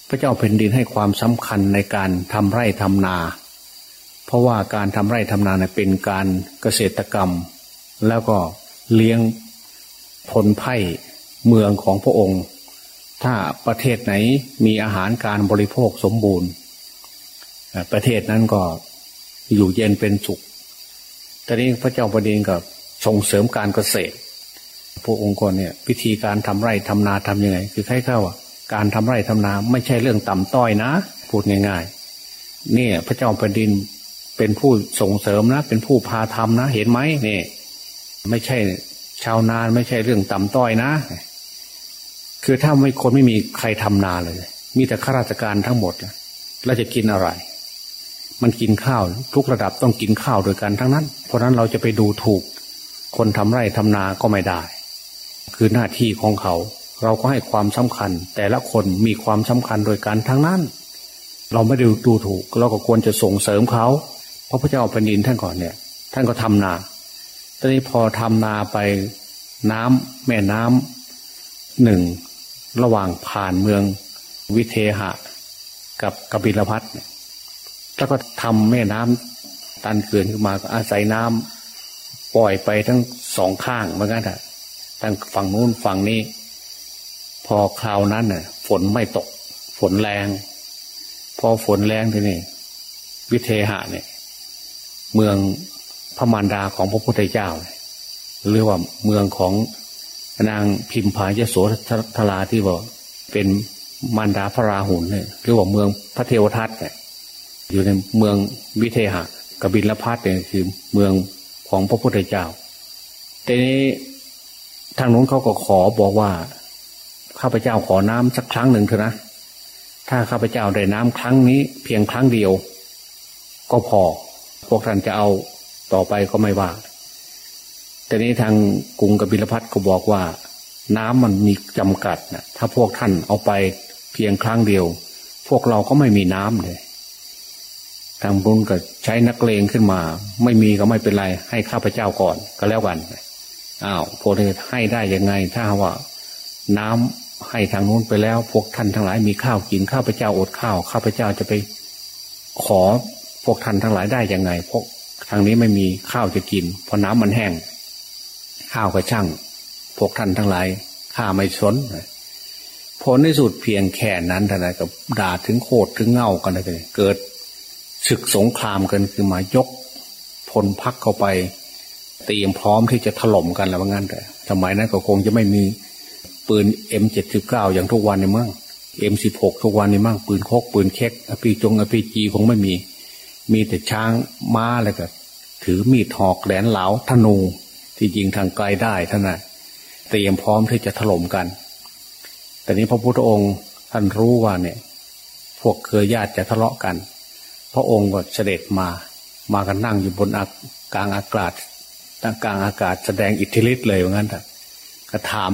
พระเจ้าแผ่นดินให้ความสำคัญในการทำไร่ทำนา เพราะว่าการทำไร่ทำนาเป็นการเกษตรกรรม แล้วก็เลี้ยงผลไผ่เมืองของพระองค์ ถ้าประเทศไหนมีอาหารการบริโภคสมบูรณ์ ประเทศนั้นก็ อยู่เย็นเป็นสุขตอนนี้พระเจ้าแผ่นดินก็ส่งเสริมการเกษตรพระองค์ก่อนเนี่ยพิธีการทำไร่ทำนาทำยังไง คือใครเข้าอะการทำไร่ทำนาไม่ใช่เรื่องต่ำต้อยนะ พูดง่ายๆนี่พระเจ้าแผ่นดินเป็นผู้ส่งเสริมนะ เป็นผู้พาทำนะ เห็นไหมนี่ไม่ใช่ชาวนาไม่ใช่เรื่องต่ำต้อยนะ คือถ้าไม่คนไม่มีใครทำนาเลย มีแต่ข้าราชการทั้งหมดแล้วจะกินอะไร มันกินข้าว ทุกระดับต้องกินข้าวโดยกันทั้งนั้น เพราะนั้นเราจะไปดูถูก คนทำไร่ทำนาก็ไม่ได้ คือหน้าที่ของเขา เราก็ให้ความสำคัญ แต่ละคนมีความสำคัญโดยการทั้งนั้น เราไม่ได้ดูถูก เราก็ควรจะส่งเสริมเขาเพราะพระเจ้าแผ่นดินท่านก่อนเนี่ย ท่านก็ทำนาตอนนี้พอทำนาไปน้ำแม่น้ำหนึ่งระหว่างผ่านเมืองวิเทหะ กับกบิลพัท แล้วก็ทำแม่น้ำตันเกินขึ้นมาก็อาศัยน้ำปล่อยไปทั้งสองข้างเหมือนกันอะทั้งฝั่งนู้นฝั่งนี้ พอคราวนั้นน่ะ ฝนไม่ตก ฝนแรง พอฝนแรงทีนี่วิเทหะเนี่ย เมืองพระมารดาของพระพุทธเจ้าหรือว่าเมืองของนางพิมพายโสธราที่บอกเป็นมารดาพระราหุลเนี่ยหรือว่าเมืองพระเทวทัตเนี่ย อยู่ในเมืองวิเทหะกบิลพัทเนี่ยคือเมืองของพระพุทธเจ้าแต่นี้ทางนู้นเขาก็ขอบอกว่าข้าพเจ้าขอน้ำสักครั้งหนึ่งเถอะนะถ้าข้าพเจ้าได้น้ำครั้งนี้เพียงครั้งเดียว ก็พอ พวกท่านจะเอาต่อไปก็ไม่ว่าแต่นี้ทางกรุงกบิลพัทก็บอกว่า น้ำมันมีจำกัดนะถ้าพวกท่านเอาไปเพียงครั้งเดียว พวกเราก็ไม่มีน้ำเลย ทางบุญก็ใช้นักเลงขึ้นมา ไม่มีก็ไม่เป็นไร ให้ข้าพเจ้าก่อนก็แล้วกันอ้าวพวกเธอให้ได้ยังไง ถ้าว่า น้ำให้ทางนู้นไปแล้ว พวกท่านทั้งหลายมีข้าวกินข้าพเจ้าอดข้าว ข้าพเจ้าจะไปขอพวกท่านทั้งหลายได้ยังไง พวกทางนี้ไม่มีข้าวจะกินเพราะน้ำมันแห้ง ข้าวก็ช่าง พวกท่านทั้งหลายข้าไม่สนผลในสุดเพียงแค่นั้นเท่านั้นกับด่าถึงโคตรถึงเง่ากันเลยเกิด ศึกสงครามกันคือมายกพลพักเข้าไป เตรียมพร้อมที่จะถล่มกันแล้วว่างั้นแต่สมัยนั้นก็คงจะไม่มีปืนเอ็มเจ็ดสิบเก้าอย่างทุกวันในมั่งเอ็มสิบหกทุกวันในมั่งปืนโคกปืนเค็กอพีจงอพีจีคงไม่มี มีแต่ช้างม้าอะไรก็ถือมีดหอกแหลนเหลาธนูที่ยิงทางไกลได้ท่านน่ะเตรียมพร้อมที่จะถล่มกัน แต่นี้พระพุทธองค์ท่านรู้ว่าเนี่ย พวกเครือญาติจะทะเลาะกัน พระองค์ก็เสด็จมา มากันนั่งอยู่บนกลางอากาศกลางอากาศแสดงอิทธิฤทธิ์เลยว่างั้นแต่ก็ถาม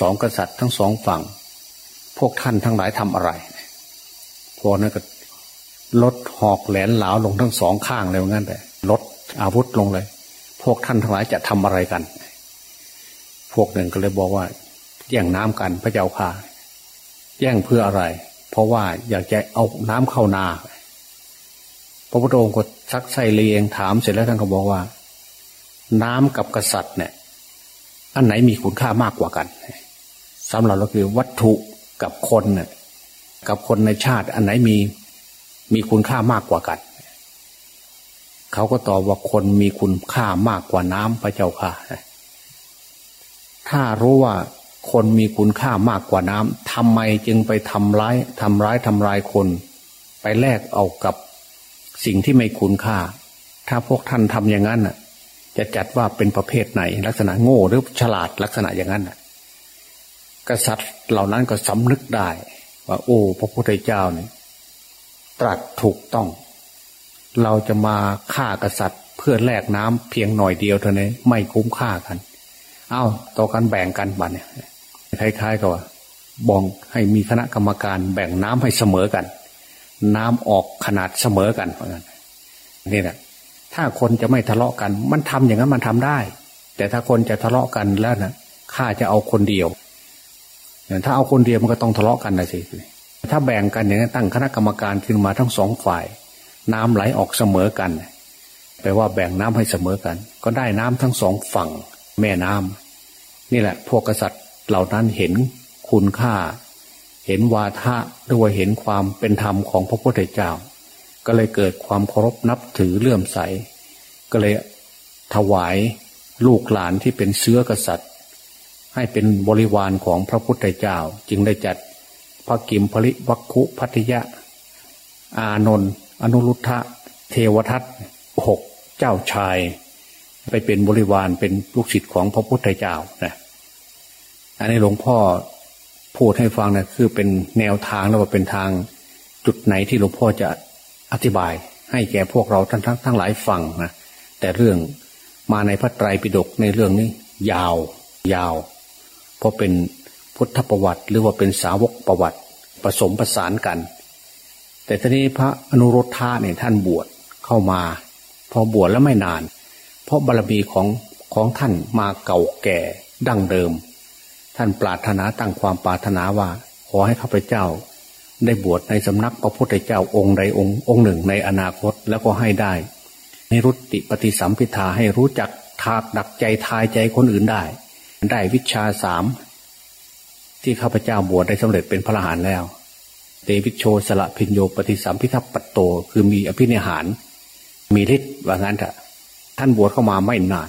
สองกษัตริย์ทั้งสองฝั่ง พวกท่านทั้งหลายทำอะไรพอนั้นก็ลดหอกแหลนเหลาลงทั้งสองข้างเลยว่างั้นแต่ลดอาวุธลงเลย พวกท่านทั้งหลายจะทำอะไรกัน พวกหนึ่งก็เลยบอกว่า แย่งน้ำกันพระเจ้าค่ะ แย่งเพื่ออะไร เพราะว่าอยากจะเอาน้ำเข้านา พระพุทธองค์ก็ซักใส่เลียงถามเสร็จแล้วท่านก็บอกว่า น้ำกับกษัตริย์เนี่ย อันไหนมีคุณค่ามากกว่ากันสำหรับเราคือวัตถุกับคนเนี่ยกับคนในชาติอันไหนมีมีคุณค่ามากกว่ากัน เขาก็ตอบว่าคนมีคุณค่ามากกว่าน้ำพระเจ้าค่ะ ถ้ารู้ว่าคนมีคุณค่ามากกว่าน้ำทำไมจึงไปทำร้ายทำร้ายทำลายคน ไปแลกเอากับ สิ่งที่ไม่คุณค่า ถ้าพวกท่านทำอย่างนั้นน่ะจะจัดว่าเป็นประเภทไหน ลักษณะโง่หรือฉลาดลักษณะอย่างนั้นน่ะกษัตริย์เหล่านั้นก็สำนึกได้ ว่า โอ้พระพุทธเจ้าเนี่ยตรัสถูกต้อง เราจะมาฆ่ากษัตริย์เพื่อแลกน้ำเพียงหน่อยเดียวเท่านี้ไม่คุ้มค่ากัน เอาต่อกันแบ่งกันบัดเนี่ยคล้ายๆกับว่าบองให้มีคณะกรรมการแบ่งน้ำให้เสมอกัน น้ำออกขนาดเสมอกันเหมือนกันนี่แหละถ้าคนจะไม่ทะเลาะกัน มันทำอย่างนั้นมันทำได้ แต่ถ้าคนจะทะเลาะกันแล้วนะข้าจะเอาคนเดียวถ้าเอาคนเดียวมันก็ต้องทะเลาะกันนะสิถ้าแบ่งกันอย่างนี้ตั้งคณะกรรมการขึ้นมาทั้งสองฝ่าย น้ำไหลออกเสมอกันแปลว่าแบ่งน้ำให้เสมอกัน ก็ได้น้ำทั้งสองฝั่งแม่น้ำนี่แหละ พวกกษัตริย์เหล่านั้นเห็นคุณค่า เห็นวาทะด้วยเห็นความเป็นธรรมของพระพุทธเจ้า ก็เลยเกิดความเคารพนับถือเลื่อมใส ก็เลยถวายลูกหลานที่เป็นเชื้อกษัตริย์ ให้เป็นบริวารของพระพุทธเจ้า จึงได้จัดพระกิมพลิวัคคุพัทยะ อานนท์อนุรุทธะเทวทัตหกเจ้าชาย ไปเป็นบริวารเป็นลูกศิษย์ของพระพุทธเจ้านะอันนี้หลวงพ่อ พูดให้ฟังนะคือเป็นแนวทางแล้วว่าเป็นทางจุดไหนที่หลวงพ่อจะอธิบาย ให้แก่พวกเราทั้งทั้งทั้งหลายฟังนะแต่เรื่องมาในพระไตรปิฎกในเรื่องนี้ ยาวยาว เพราะเป็นพุทธประวัติ หรือว่าเป็นสาวกประวัติผสมประสานกัน แต่ทีนี้พระอนุรุทธะเนี่ยท่านบวชเข้ามา พอบวชแล้วไม่นาน เพราะบารมีของของท่านมาเก่าแก่ดั้งเดิม ท่านปรารถนาตั้งความปรารถนาว่า ขอให้ข้าพเจ้า ได้บวชในสำนักพระพุทธเจ้าองค์ใดองค์องค์หนึ่งในอนาคตแล้วก็ให้ได้ในรุติปฏิสัมพิทาให้รู้จักทากดักใจทายใจคนอื่นได้ ได้วิชาสามที่ข้าพเจ้าบวชได้สำเร็จเป็นพระอรหันต์แล้ว เตวิชโชสละพิญโยปฏิสัมพิทัปปัตโต คือมีอภินิหาร มีฤทธิ์ว่างั้นเถอะท่านบวชเข้ามาไม่นาน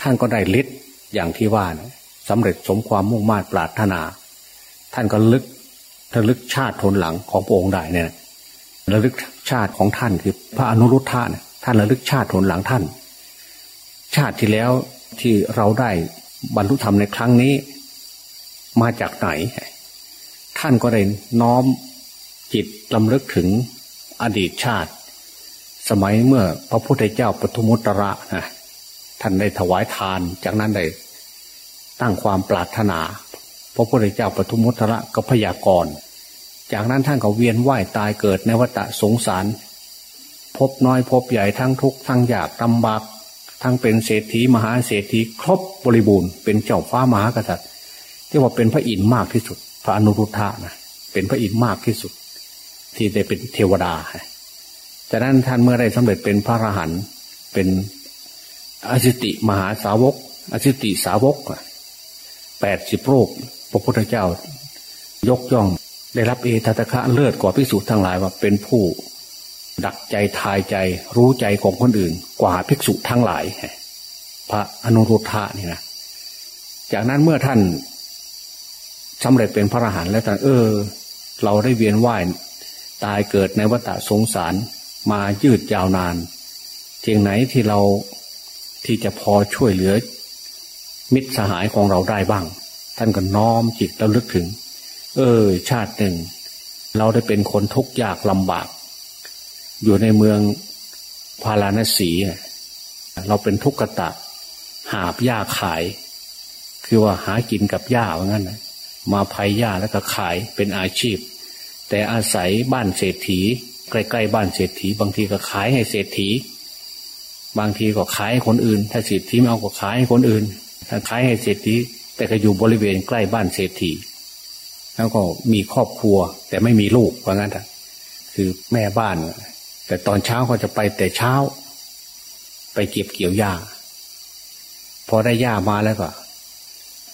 ท่านก็ได้ฤทธิ์อย่างที่ว่านะ สำเร็จสมความมุ่งมา่ปรารถนา ท่านก็ลึกระลึกชาติทนหลังของพระองค์ได้เนี่ยระลึกชาติของท่านคือพระอนุรุทธะเนี่ยท่านระลึกชาติทนหลังท่าน ชาติที่แล้วที่เราได้บรรลุธรรมในครั้งนี้ มาจากไหน ท่านก็ได้น้อมจิตลำลึกถึงอดีตชาติ สมัยเมื่อพระพุทธเจ้าปทุมุตระนะท่านได้ถวายทานจากนั้นได้ ตั้งความปรารถนาพระพุทธเจ้าปทุมุตระก็พยากรณ์จากนั้นท่านก็เวียนว่ายตายเกิดในวัฏสงสาร พบน้อยพบใหญ่ทั้งทุกข์ทั้งยากลำบากทั้งเป็นเศรษฐีมหาเศรษฐีครบบริบูรณ์เป็นเจ้าฟ้ามหากษัตริย์ที่ว่าเป็นพระอินทร์มากที่สุด พระอนุรุทธะนะเป็นพระอินทร์มากที่สุด ที่ได้เป็นเทวดาจากนั้นท่านเมื่อได้สำเร็จเป็นพระอรหันต์เป็นอสิติมหาสาวกอสิติสาวก แปดสิบโรคพระพุทธเจ้ายกย่องได้รับเอตตะคะเลิศกว่าพิสูจน์ทั้งหลายว่าเป็นผู้ ดักใจทายใจรู้ใจของคนอื่น กว่าภิกษุทั้งหลาย พระอนุรุทธะนี่นะจากนั้นเมื่อท่านสำเร็จเป็นพระอรหันต์แล้วแต่เออ เราได้เวียนว่ายตายเกิดในวัฏสงสารมายืดยาวนานเทียงไหนที่เราที่จะพอช่วยเหลือ มิตรสหายของเราได้บ้าง ท่านก็น้อมจิตแล้วลึกถึง เออ ชาติหนึ่ง เราได้เป็นคนทุกข์ยากลำบาก อยู่ในเมืองพาราณสีเราเป็นทุกขตะ หาบหญ้าขาย คือว่าหากินกับหญ้าว่างั้นนะมาภัยหญ้าแล้วก็ขายเป็นอาชีพ แต่อาศัยบ้านเศรษฐี ใกล้ๆบ้านเศรษฐี บางทีก็ขายให้เศรษฐี บางทีก็ขายให้คนอื่น ถ้าเศรษฐีไม่เอาก็ขายให้คนอื่น ขายให้เศรษฐีแต่ก็อยู่บริเวณใกล้บ้านเศรษฐีแล้วก็มีครอบครัว แต่ไม่มีลูกว่าะงั้นคือแม่บ้าน แต่ตอนเช้าก็จะไปแต่เช้า ไปเก็บเกี่ยวหญ้า พอได้หญ้ามาแล้วก็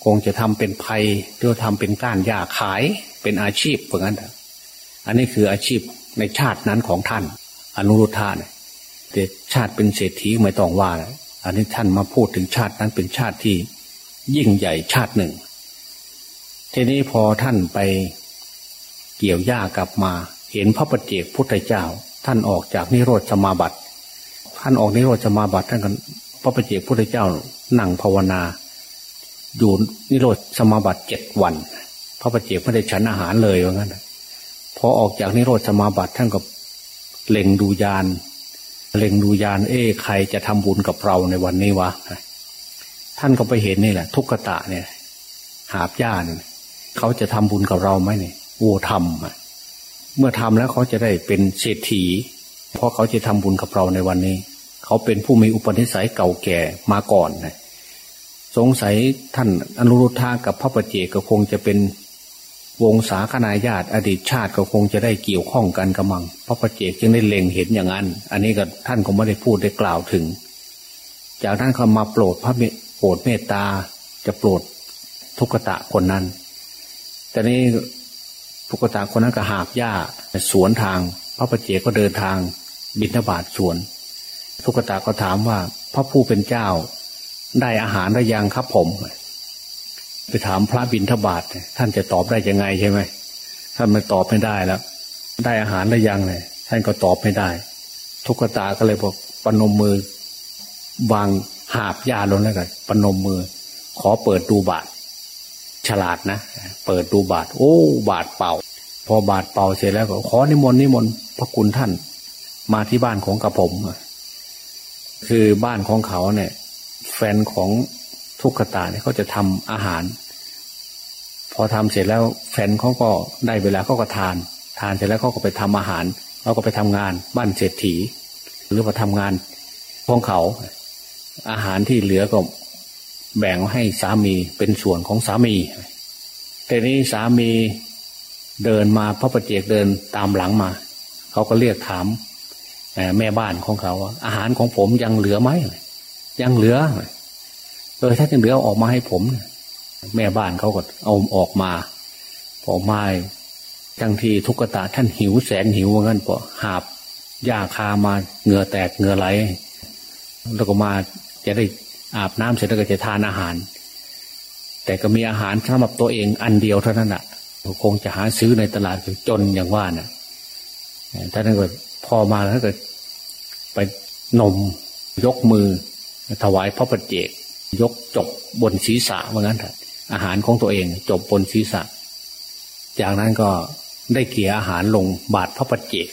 คงจะทำเป็นภัยหรือทำเป็นก้านหญ้าขายเป็นอาชีพเหมือนกันอันนี้คืออาชีพในชาตินั้นของท่าน อนุรุทธาเนี่ยแต่ชาติเป็นเศรษฐีไม่ต้องว่า อันนี้ท่านมาพูดถึงชาตินั้นเป็นชาติที่ยิ่งใหญ่ชาติหนึ่ง ทีนี้พอท่านไปเกี่ยวหญ้ากลับมา เห็นพระปฏิเจกพุทธเจ้า ท่านออกจากนิโรธสมาบัติท่านออกนิโรธสมาบัติท่านกันพระปฏิเจกพุทธเจ้านั่งภาวนา อยู่นิโรธสมาบัติเจ็ดวัน พระปฏิเจกไม่ได้ฉันอาหารเลยว่างั้นพอออกจากนิโรธสมาบัติท่านก็เล็งดูยาน เล็งดูยานเอ้ใครจะทำบุญกับเราในวันนี้วะท่านก็ไปเห็นนี่แหละ ทุกขตะเนี่ย หาบยาเนี่ยเขาจะทำบุญกับเราไหมเนี่ยโอ้ทำเมื่อทำแล้วเขาจะได้เป็นเศรษฐี เพราะเขาจะทำบุญกับเราในวันนี้ เขาเป็นผู้มีอุปนิสัยเก่าแก่มาก่อนนะสงสัยท่านอนุรุทธากับพระปเจกก็คงจะเป็น วงศาคณาญาติอดีตชาติก็คงจะได้เกี่ยวข้องกันกระมังพระปเจกจึงได้เล็งเห็นอย่างนั้น อันนี้ก็ท่านก็ไม่ได้พูดได้กล่าวถึง จากนั้นเขามาโปรดพระโปรดเมตตาจะโปรดทุกตะคนนั้น แต่นี้ทุกตะคนนั้นก็หาบหญ้าสวนทาง พระปเจกก็เดินทางบิณฑบาตสวน ทุกตะก็ถามว่าพระผู้เป็นเจ้าได้อาหารหรือยังครับผม ไปถามพระบิณฑบาตท่านจะตอบได้ยังไงใช่ไหมท่านไม่ตอบไม่ได้แล้ว ได้อาหารหรือยังเลยท่านก็ตอบไม่ได้ ทุกตาก็เลยบอกปนมมือวางหาบยาลงแล้วกันปนมมือ ขอเปิดดูบาทฉลาดนะเปิดดูบาทโอ้ บาทเป่า พอบาทเป่าเสร็จแล้วก็ขอนิมนต์นิมนต์พระคุณท่าน มาที่บ้านของกระผมคือบ้านของเขาเนี่ย แฟนของ ทุกขตาเนี่ยเขาจะทำอาหาร พอทำเสร็จแล้วแฟนเขาก็ได้เวลาเขาก็ทาน ทานเสร็จแล้วเขาก็ไปทำอาหารแล้วก็ไปทำงานบ้านเศรษฐี หรือว่าทำงานของเขา อาหารที่เหลือก็แบ่งให้สามีเป็นส่วนของสามีแต่นี้สามีเดินมาพระประเจกเดินตามหลังมา เขาก็เรียกถามแม่บ้านของเขาว่าอาหารของผมยังเหลือไหมยังเหลือ ออถ้าจะเหลือออกมาให้ผมแม่บ้านเขาก็เอาออกมาพอมาจังทีทุกตาท่านหิวแสนหิวว่างั้นพอหาบยาคามาเหงื่อแตกเหงื่อไหล แล้วก็มาจะได้อาบน้ำเสร็จแล้วก็จะทานอาหาร แต่ก็มีอาหารสำหรับตัวเองอันเดียวเท่านั้นแหะคงจะหาซื้อในตลาดจนอย่างว่านะ่ะถ้าท่านก็พอมาแล้วก็ไปนมยกมือ ถวายพระประเจก ยกจบบนศีรษะว่างั้นเถอะอาหารของตัวเองจบบนศีรษะ จากนั้นก็ได้เกี่ยอาหารลงบาทพระปัจเจก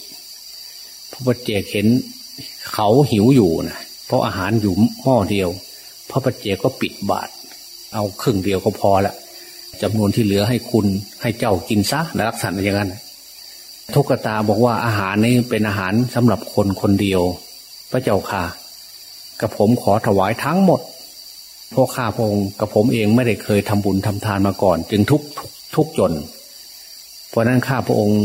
พระปัจเจกเห็นเขาหิวอยู่นะเพราะอาหารอยู่หม้อเดียว พระปัจเจกก็ปิดบาทเอาครึ่งเดียวก็พอละจำนวนที่เหลือให้คุณให้เจ้ากินซะในลักษณะอย่างนั้นทุกตาบอกว่าอาหารนี้เป็นอาหารสำหรับคนคนเดียว พระเจ้าค่ะกับผมขอถวายทั้งหมด พราะข้าพระองค์กับผมเองไม่ได้เคยทำบุญทำทานมาก่อน จึงทุกทุกจน เพราะนั้นข้าพระองค์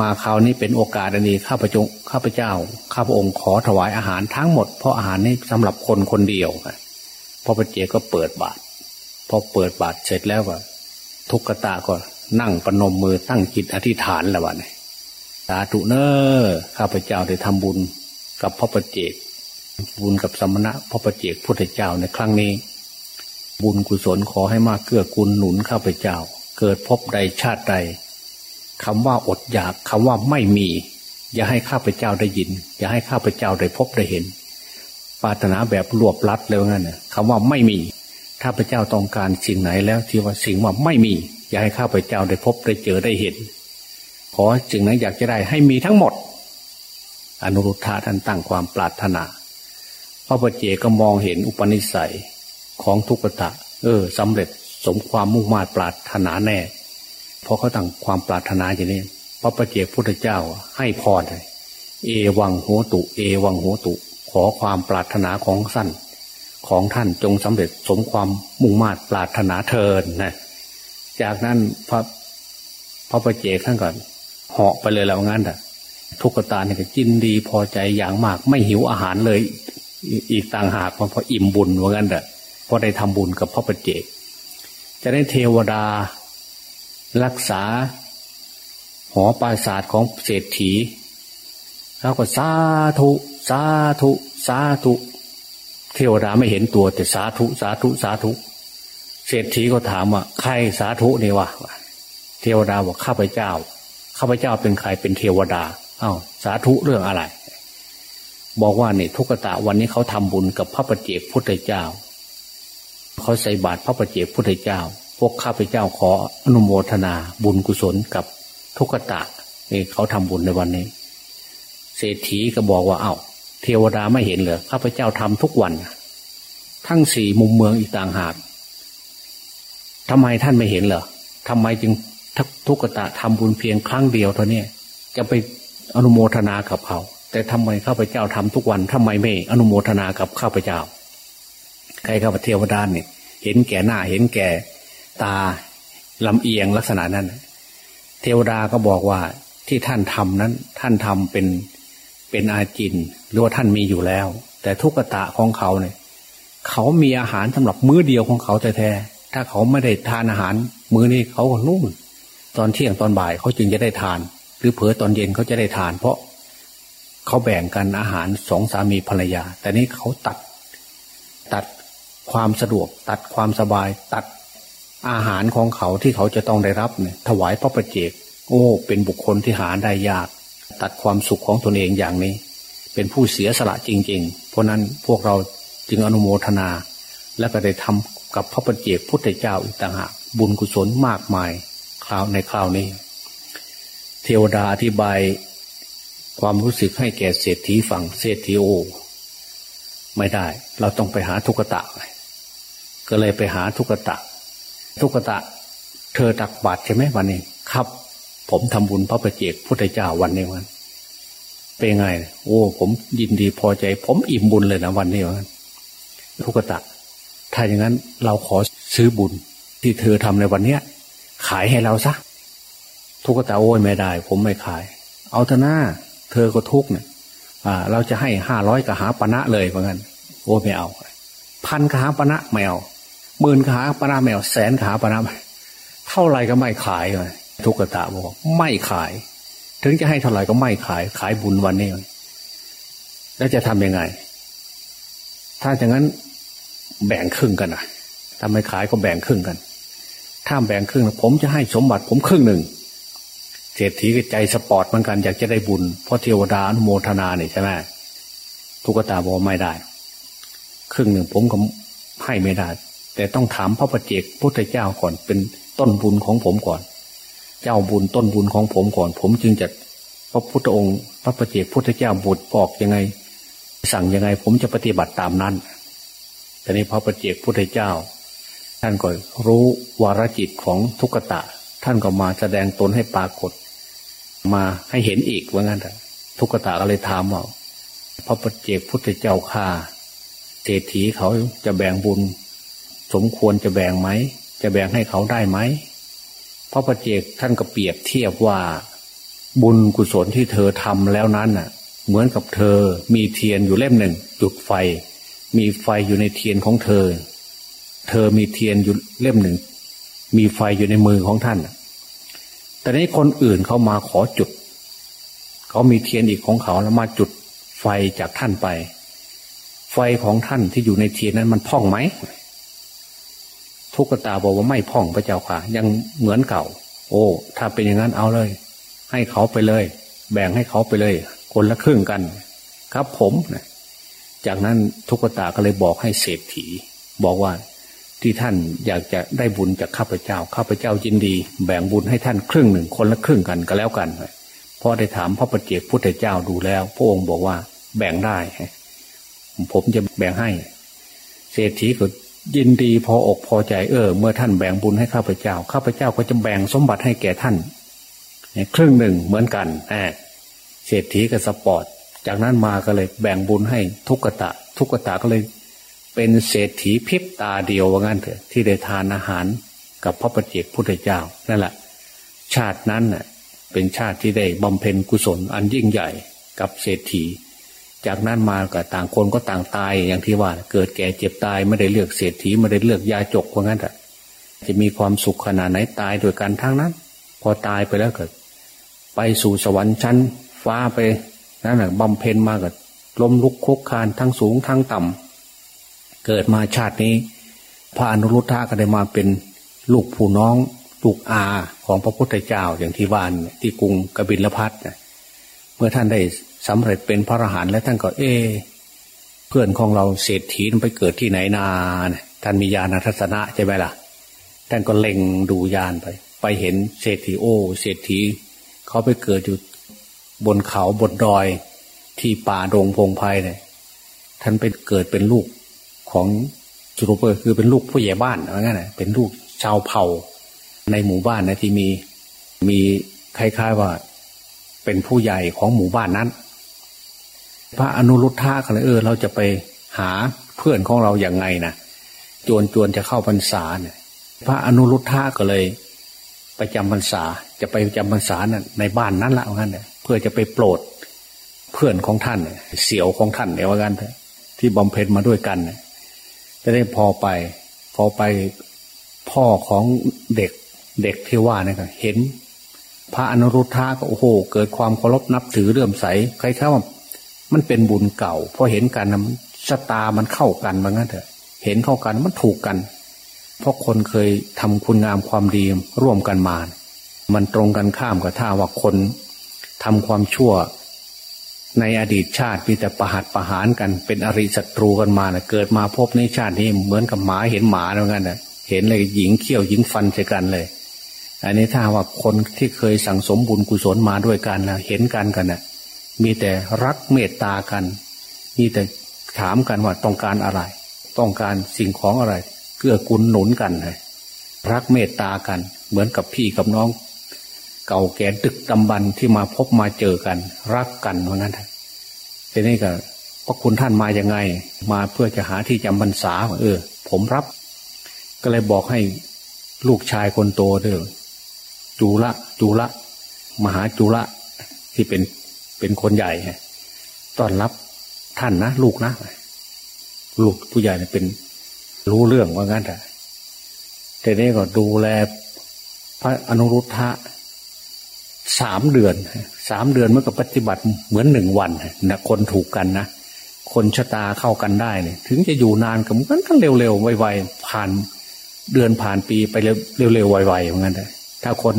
มาคราวนี้เป็นโอกาสอันนี้ข้าพระจงข้าพระเจ้า ข้าพระองค์ขอถวายอาหารทั้งหมด เพราะอาหารนี้สำหรับคนคนเดียวพระปเจก็เปิดบาตรพอเปิดบาตรเสร็จแล้วก็ทุกขตาก็นั่งปนมมือตั้งจิตอธิษฐานแล้ววะเนี่ยสาธุเนอข้าพเจ้าได้ทำบุญกับพระปเจก บุญกับสมณะพระประเจกพุทธเจ้าในครั้งนี้ บุญกุศลขอให้มากเกื้อกูลหนุนข้าพเจ้า เกิดพบใดชาติใดคำว่าอดอยากคำว่าไม่มี อย่าให้ข้าพเจ้าได้ยิน อย่าให้ข้าพเจ้าได้พบได้เห็นปรารถนาแบบรวบลัดเลยงั้นนะคำว่าไม่มีข้าพเจ้าต้องการสิ่งไหนแล้วที่ว่าสิ่งว่าไม่มี อย่าให้ข้าพเจ้าได้พบได้เจอได้เห็น ขอสิ่งไหนอยากจะได้ให้มีทั้งหมด อนุรุทธะท่านตั้งความปรารถนา ระปเจก็มองเห็นอุปนิสัยของทุกตะ เออสำเร็จสมความมุ่งมา่ปรารถนาแน่เพราะเขาตั้งความปรารถนาอย่างนี้พระปเจกพุทธเจ้าให้พรเลยเอวังโหตุ เอวังโหตุ ขอความปรารถนาของสั้นของท่านจงสำเร็จสมความมุ่งมา่ปรารถนาเทินนะจากนั้นพระพระปเจกท่านก่อนเหาะไปเลยแล้วงั้นแต่ทุกตาเนี่ยจินดีพอใจอย่างมากไม่หิวอาหารเลย อีกต่างหากเพราะอิ่มบุญว่างั้นแหละเพราะได้ทำบุญกับพระปเจกจะได้เทวดารักษา หอปราศาสตร์ของเศรษฐีแล้วก็สาธุสาธุสาธุ เทวดาไม่เห็นตัวแต่สาธุสาธุสาธุ เศรษฐีก็ถามว่าใครสาธุนี่วะเทวดาบอกข้าพเจ้า ข้าพเจ้าเป็นใครเป็นเทวดาอา้าวสาธุเรื่องอะไร บอกว่าเนี่ยทุกตะวันนี้เขาทำบุญกับพระประเจกพุทธเจ้า เขาใส่บาตรพระประเจกพุทธเจ้า พวกข้าพเจ้าขออนุโมทนาบุญกุศลกับทุกตะนี่เขาทำบุญในวันนี้ เศรษฐีก็บอกว่าเอา้าเทวดาไม่เห็นเหรอข้าพเจ้าทำทุกวัน ทั้งสี่มุมเมืองอีกต่างหากทำไมท่านไม่เห็นเหรอทำไมจึงทุกตะทำบุญเพียงครั้งเดียวเท่านี้จะไปอนุโมทนากับเขา แต่ทำไมข้าพเจ้าทำทุกวันทำไมไม่อนุโมทนากับข้าพเจ้า ใครข้าพเทวดาเนี่ย เห็นแก่หน้าเห็นแก่ตาลำเอียงลักษณะนั้น เทวดาก็บอกว่าที่ท่านทำนั้น ท่านทำเป็นเป็นอาจินหรือว่าท่านมีอยู่แล้ว แต่ทุกตะของเขาเนี่ย เขามีอาหารสำหรับมื้อเดียวของเขาแท้ๆถ้าเขาไม่ได้ทานอาหาร มื้อนี้เขาก็นุ่มตอนเที่ยงตอนบ่ายเขาจึงจะได้ทาน หรือเผลอตอนเย็นเขาจะได้ทาน เพราะ เขาแบ่งกันอาหารสองสามีภรรยา แต่นี้เขาตัด ตัดความสะดวก ตัดความสบาย ตัดอาหารของเขาที่เขาจะต้องได้รับเนี่ยถวายพระประเจก โอ้ เป็นบุคคลที่หาได้ยาก ตัดความสุขของตนเองอย่างนี้ เป็นผู้เสียสละจริง ๆ เพราะนั้นพวกเราจึงอนุโมทนา และก็ได้ทำกับพระประเจกพุทธเจ้าอีกต่างหากบุญกุศลมากมาย คราวในคราวนี้ เทวดาอธิบาย ความรู้สึกให้แก่เศรษฐีฝั่งเศรษฐีโอ ไม่ได้ เราต้องไปหาทุกตะ ก็เลยไปหาทุกตะ ทุกตะ เธอตักบาตรใช่ไหมวันนี้ครับ ผมทำบุญพระประเจกพุทธเจ้าวันนี้วันเป็นไง โอ้ ผมยินดีพอใจ ผมอิ่มบุญเลยนะวันนี้วันทุกตะ ถ้าอย่างนั้นเราขอซื้อบุญที่เธอทำในวันเนี้ย ขายให้เราซะทุกตาโอ้ยไม่ได้ ผมไม่ขาย เอาเถอะหน้า เธอก็ทุกเนี่ยอ่าเราจะให้ห้าร้อยกหาปณะเลยเหมือนกันโอ้ไม่เอาพันกหาปณะไม่เอาหมื่นกหาปณะไม่เอาแสนกหาปณะเท่าไรก็ไม่ขายเลยทุกตาบอกไม่ขาย ถึงจะให้เท่าไรก็ไม่ขาย ขายบุญวันนี้แล้วจะทํำยังไง ถ้าอย่างนั้นแบ่งครึ่งกันนะถ้าไม่ขายก็แบ่งครึ่งกัน ถ้าแบ่งครึ่งผมจะให้สมบัติผมครึ่งหนึ่ง ศรษฐีก็ใจสปอร์ตเหมือนกันอยากจะได้บุญเพราะเทวดาอนุโมทนาเนี่ยใช่ไหมทุกตาบอกไม่ได้ ครึ่งหนึ่งผมก็ให้ไม่ได้ แต่ต้องถามพระประเจกพุทธเจ้าก่อนเป็นต้นบุญของผมก่อน เจ้าบุญต้นบุญของผมก่อน ผมจึงจะพระพุทธองค์ พระประเจกพุทธเจ้าบุตรบอกยังไง สั่งยังไง ผมจะปฏิบัติตามนั้นแต่นี้พระประเจกพุทธเจ้า ท่านก็รู้วาระจิตของทุกตะ ท่านก็มาแสดงตนให้ปรากฏ มาให้เห็นอีกว่างั้นทุกตะก็เลยถามว่าพระปฏิเจกพุทธเจ้าข้าเศรษฐีเขาจะแบ่งบุญ สมควรจะแบ่งไหม จะแบ่งให้เขาได้ไหมพระปฏิเจกท่านก็เปรียบเทียบว่า บุญกุศลที่เธอทำแล้วนั้นน่ะ เหมือนกับเธอมีเทียนอยู่เล่มหนึ่ง จุดไฟ มีไฟอยู่ในเทียนของเธอ เธอมีเทียนอยู่เล่มหนึ่ง มีไฟอยู่ในมือของท่าน แต่นี้คนอื่นเขามาขอจุด เขามีเทียนอีกของเขาแล้วมาจุดไฟจากท่านไป ไฟของท่านที่อยู่ในเทียนนั้นมันพ่องไหม ทุกตาบอกว่าไม่พ่องพระเจ้าค่ะ ยังเหมือนเก่า โอ้ ถ้าเป็นอย่างนั้นเอาเลย ให้เขาไปเลย แบ่งให้เขาไปเลย คนละครึ่งกัน ครับผมจากนั้นทุกตาก็เลยบอกให้เศรษฐี บอกว่า ที่ท่านอยากจะได้บุญจากข้าพเจ้า ข้าพเจ้ายินดี แบ่งบุญให้ท่านครึ่งหนึ่งคนละครึ่งกันก็แล้วกันเพราะได้ถามพระปฏิเจกพุทธเจ้าดูแล้ว พระองค์บอกว่า แบ่งได้ ผมจะแบ่งให้ เศรษฐีก็ยินดีพออกพอใจเออ เมื่อท่านแบ่งบุญให้ข้าพเจ้า ข้าพเจ้าก็จะแบ่งสมบัติให้แก่ท่านครึ่งหนึ่งเหมือนกันเศรษฐีก็สปอร์ต จากนั้นมาก็เลยแบ่งบุญให้ทุกตะ ทุกตะก็เลย เป็นเศรษฐีพิบตาเดียวว่างั้นเถอะที่ได้ทานอาหารกับพระปฏิเจกพุทธเจ้านั่นแหละชาตินั้นน่ะเป็นชาติที่ได้บำเพ็ญกุศลอันยิ่งใหญ่กับเศรษฐี จากนั้นมากับต่างคนก็ต่างตายอย่างที่ว่า เกิดแก่เจ็บตายไม่ได้เลือกเศรษฐีไม่ได้เลือกยาจกว่างั้นเถอะจะมีความสุขขนาดไหนตายโดยการทั้งนั้น พอตายไปแล้วเกิด ไปสู่สวรรค์ชั้น ฟ้าไปนั่นแหละบำเพ็ญมากับล้มลุกคุกคานทั้งสูงทั้งต่ำ เกิดมาชาตินี้ พระอนุรุทธะก็ได้มาเป็นลูกผู้น้องลูกอาของพระพุทธเจ้าอย่างที่วานที่กรุงกบิลพัทเมื่อท่านได้สำเร็จเป็นพระอรหันต์แล้วท่านก็เอ เพื่อนของเราเศรษฐีไปเกิดที่ไหนนาท่านมียานทัศนะใช่ไหมล่ะ ท่านก็เล็งดูยานไป ไปเห็นเศรษฐีโอเศรษฐีเขาไปเกิดอยู่บนเขาบนดอยที่ป่าดงพงไพ่เนี่ยท่านไปเกิดเป็นลูก ของจุลเปอร์คือเป็นลูกผู้ใหญ่บ้านอะไรเงี้ยเป็นลูกชาวเผ่า ในหมู่บ้านนะที่มีมีคล้ายๆว่า เป็นผู้ใหญ่ของหมู่บ้านนั้น พระอนุรุทธะก็เลยเออ เราจะไปหาเพื่อนของเราอย่างไงนะจวนจวนจะเข้าพรรษาเนี่ย พระอนุรุทธะก็เลย ไปจำพรรษา จะไปจำพรรษาน่ะในบ้านนั้นละว่างั้นเนี่ยเพื่อจะไปโปรดเพื่อนของท่านเสี่ยวของท่านเนี่ยว่างั้นที่บำเพ็ญมาด้วยกันเนี่ย จะได้พอไป พอไปพ่อของเด็กเด็กที่ว่านี่ยเห็น พระอนุรุทธะก็โอ้โห เกิดความเคารพนับถือเรื่มใสใครเข้ามันเป็นบุญเก่าพอเห็นกันนะชะตามันเข้ากันว่างั้นเถอะ เห็นเข้ากันมันถูกกัน เพราะคนเคยทำคุณงามความดีร่วมกันมา มันตรงกันข้ามกับถ้าว่าคนทำความชั่ว ในอดีตชาติมีแต่ประหัตประหารกันเป็นอริศัตรูกันมานะเกิดมาพบในชาตินี้เหมือนกับหมาเห็นหมาเหมือนกันนะเห็นเลยหญิงเขี้ยวหญิงฟันใส่กันเลย อันนี้ถ้าว่าคนที่เคยสั่งสมบุญกุศลมาด้วยกันแล้วเห็นกันกันนะ่ะมีแต่รักเมตตากัน มีแต่ถามกันว่าต้องการอะไร ต้องการสิ่งของอะไร เกื้อกูลหนุนกันเลยรักเมตตากัน เหมือนกับพี่กับน้อง เก่าแก่ตึกตำบันที่มาพบมาเจอกัน รักกันเพราะนั้นทีนี้ก็พระคุณท่านมาอย่างไง มาเพื่อจะหาที่จำพรรษาเออ ผมรับ ก็เลยบอกให้ลูกชายคนโตเด้อจูละจูละมหาจูละที่เป็นเป็นคนใหญ่ต้อนรับท่านนะลูกนะลูกผู้ใหญ่เป็นรู้เรื่องว่างั้นแต่แต่นี้ก็ดูแลพระอนุรุทธะ สามเดือนสามเดือนเมื่อกับปฏิบัติเหมือนหนึ่งวันนะคนถูกกันนะคนชะตาเข้ากันได้เนี่ยถึงจะอยู่นานก็มันก็เร็วๆไวๆผ่านเดือนผ่านปีไปเร็วๆไวๆเหมือนกันแต่ถ้าคน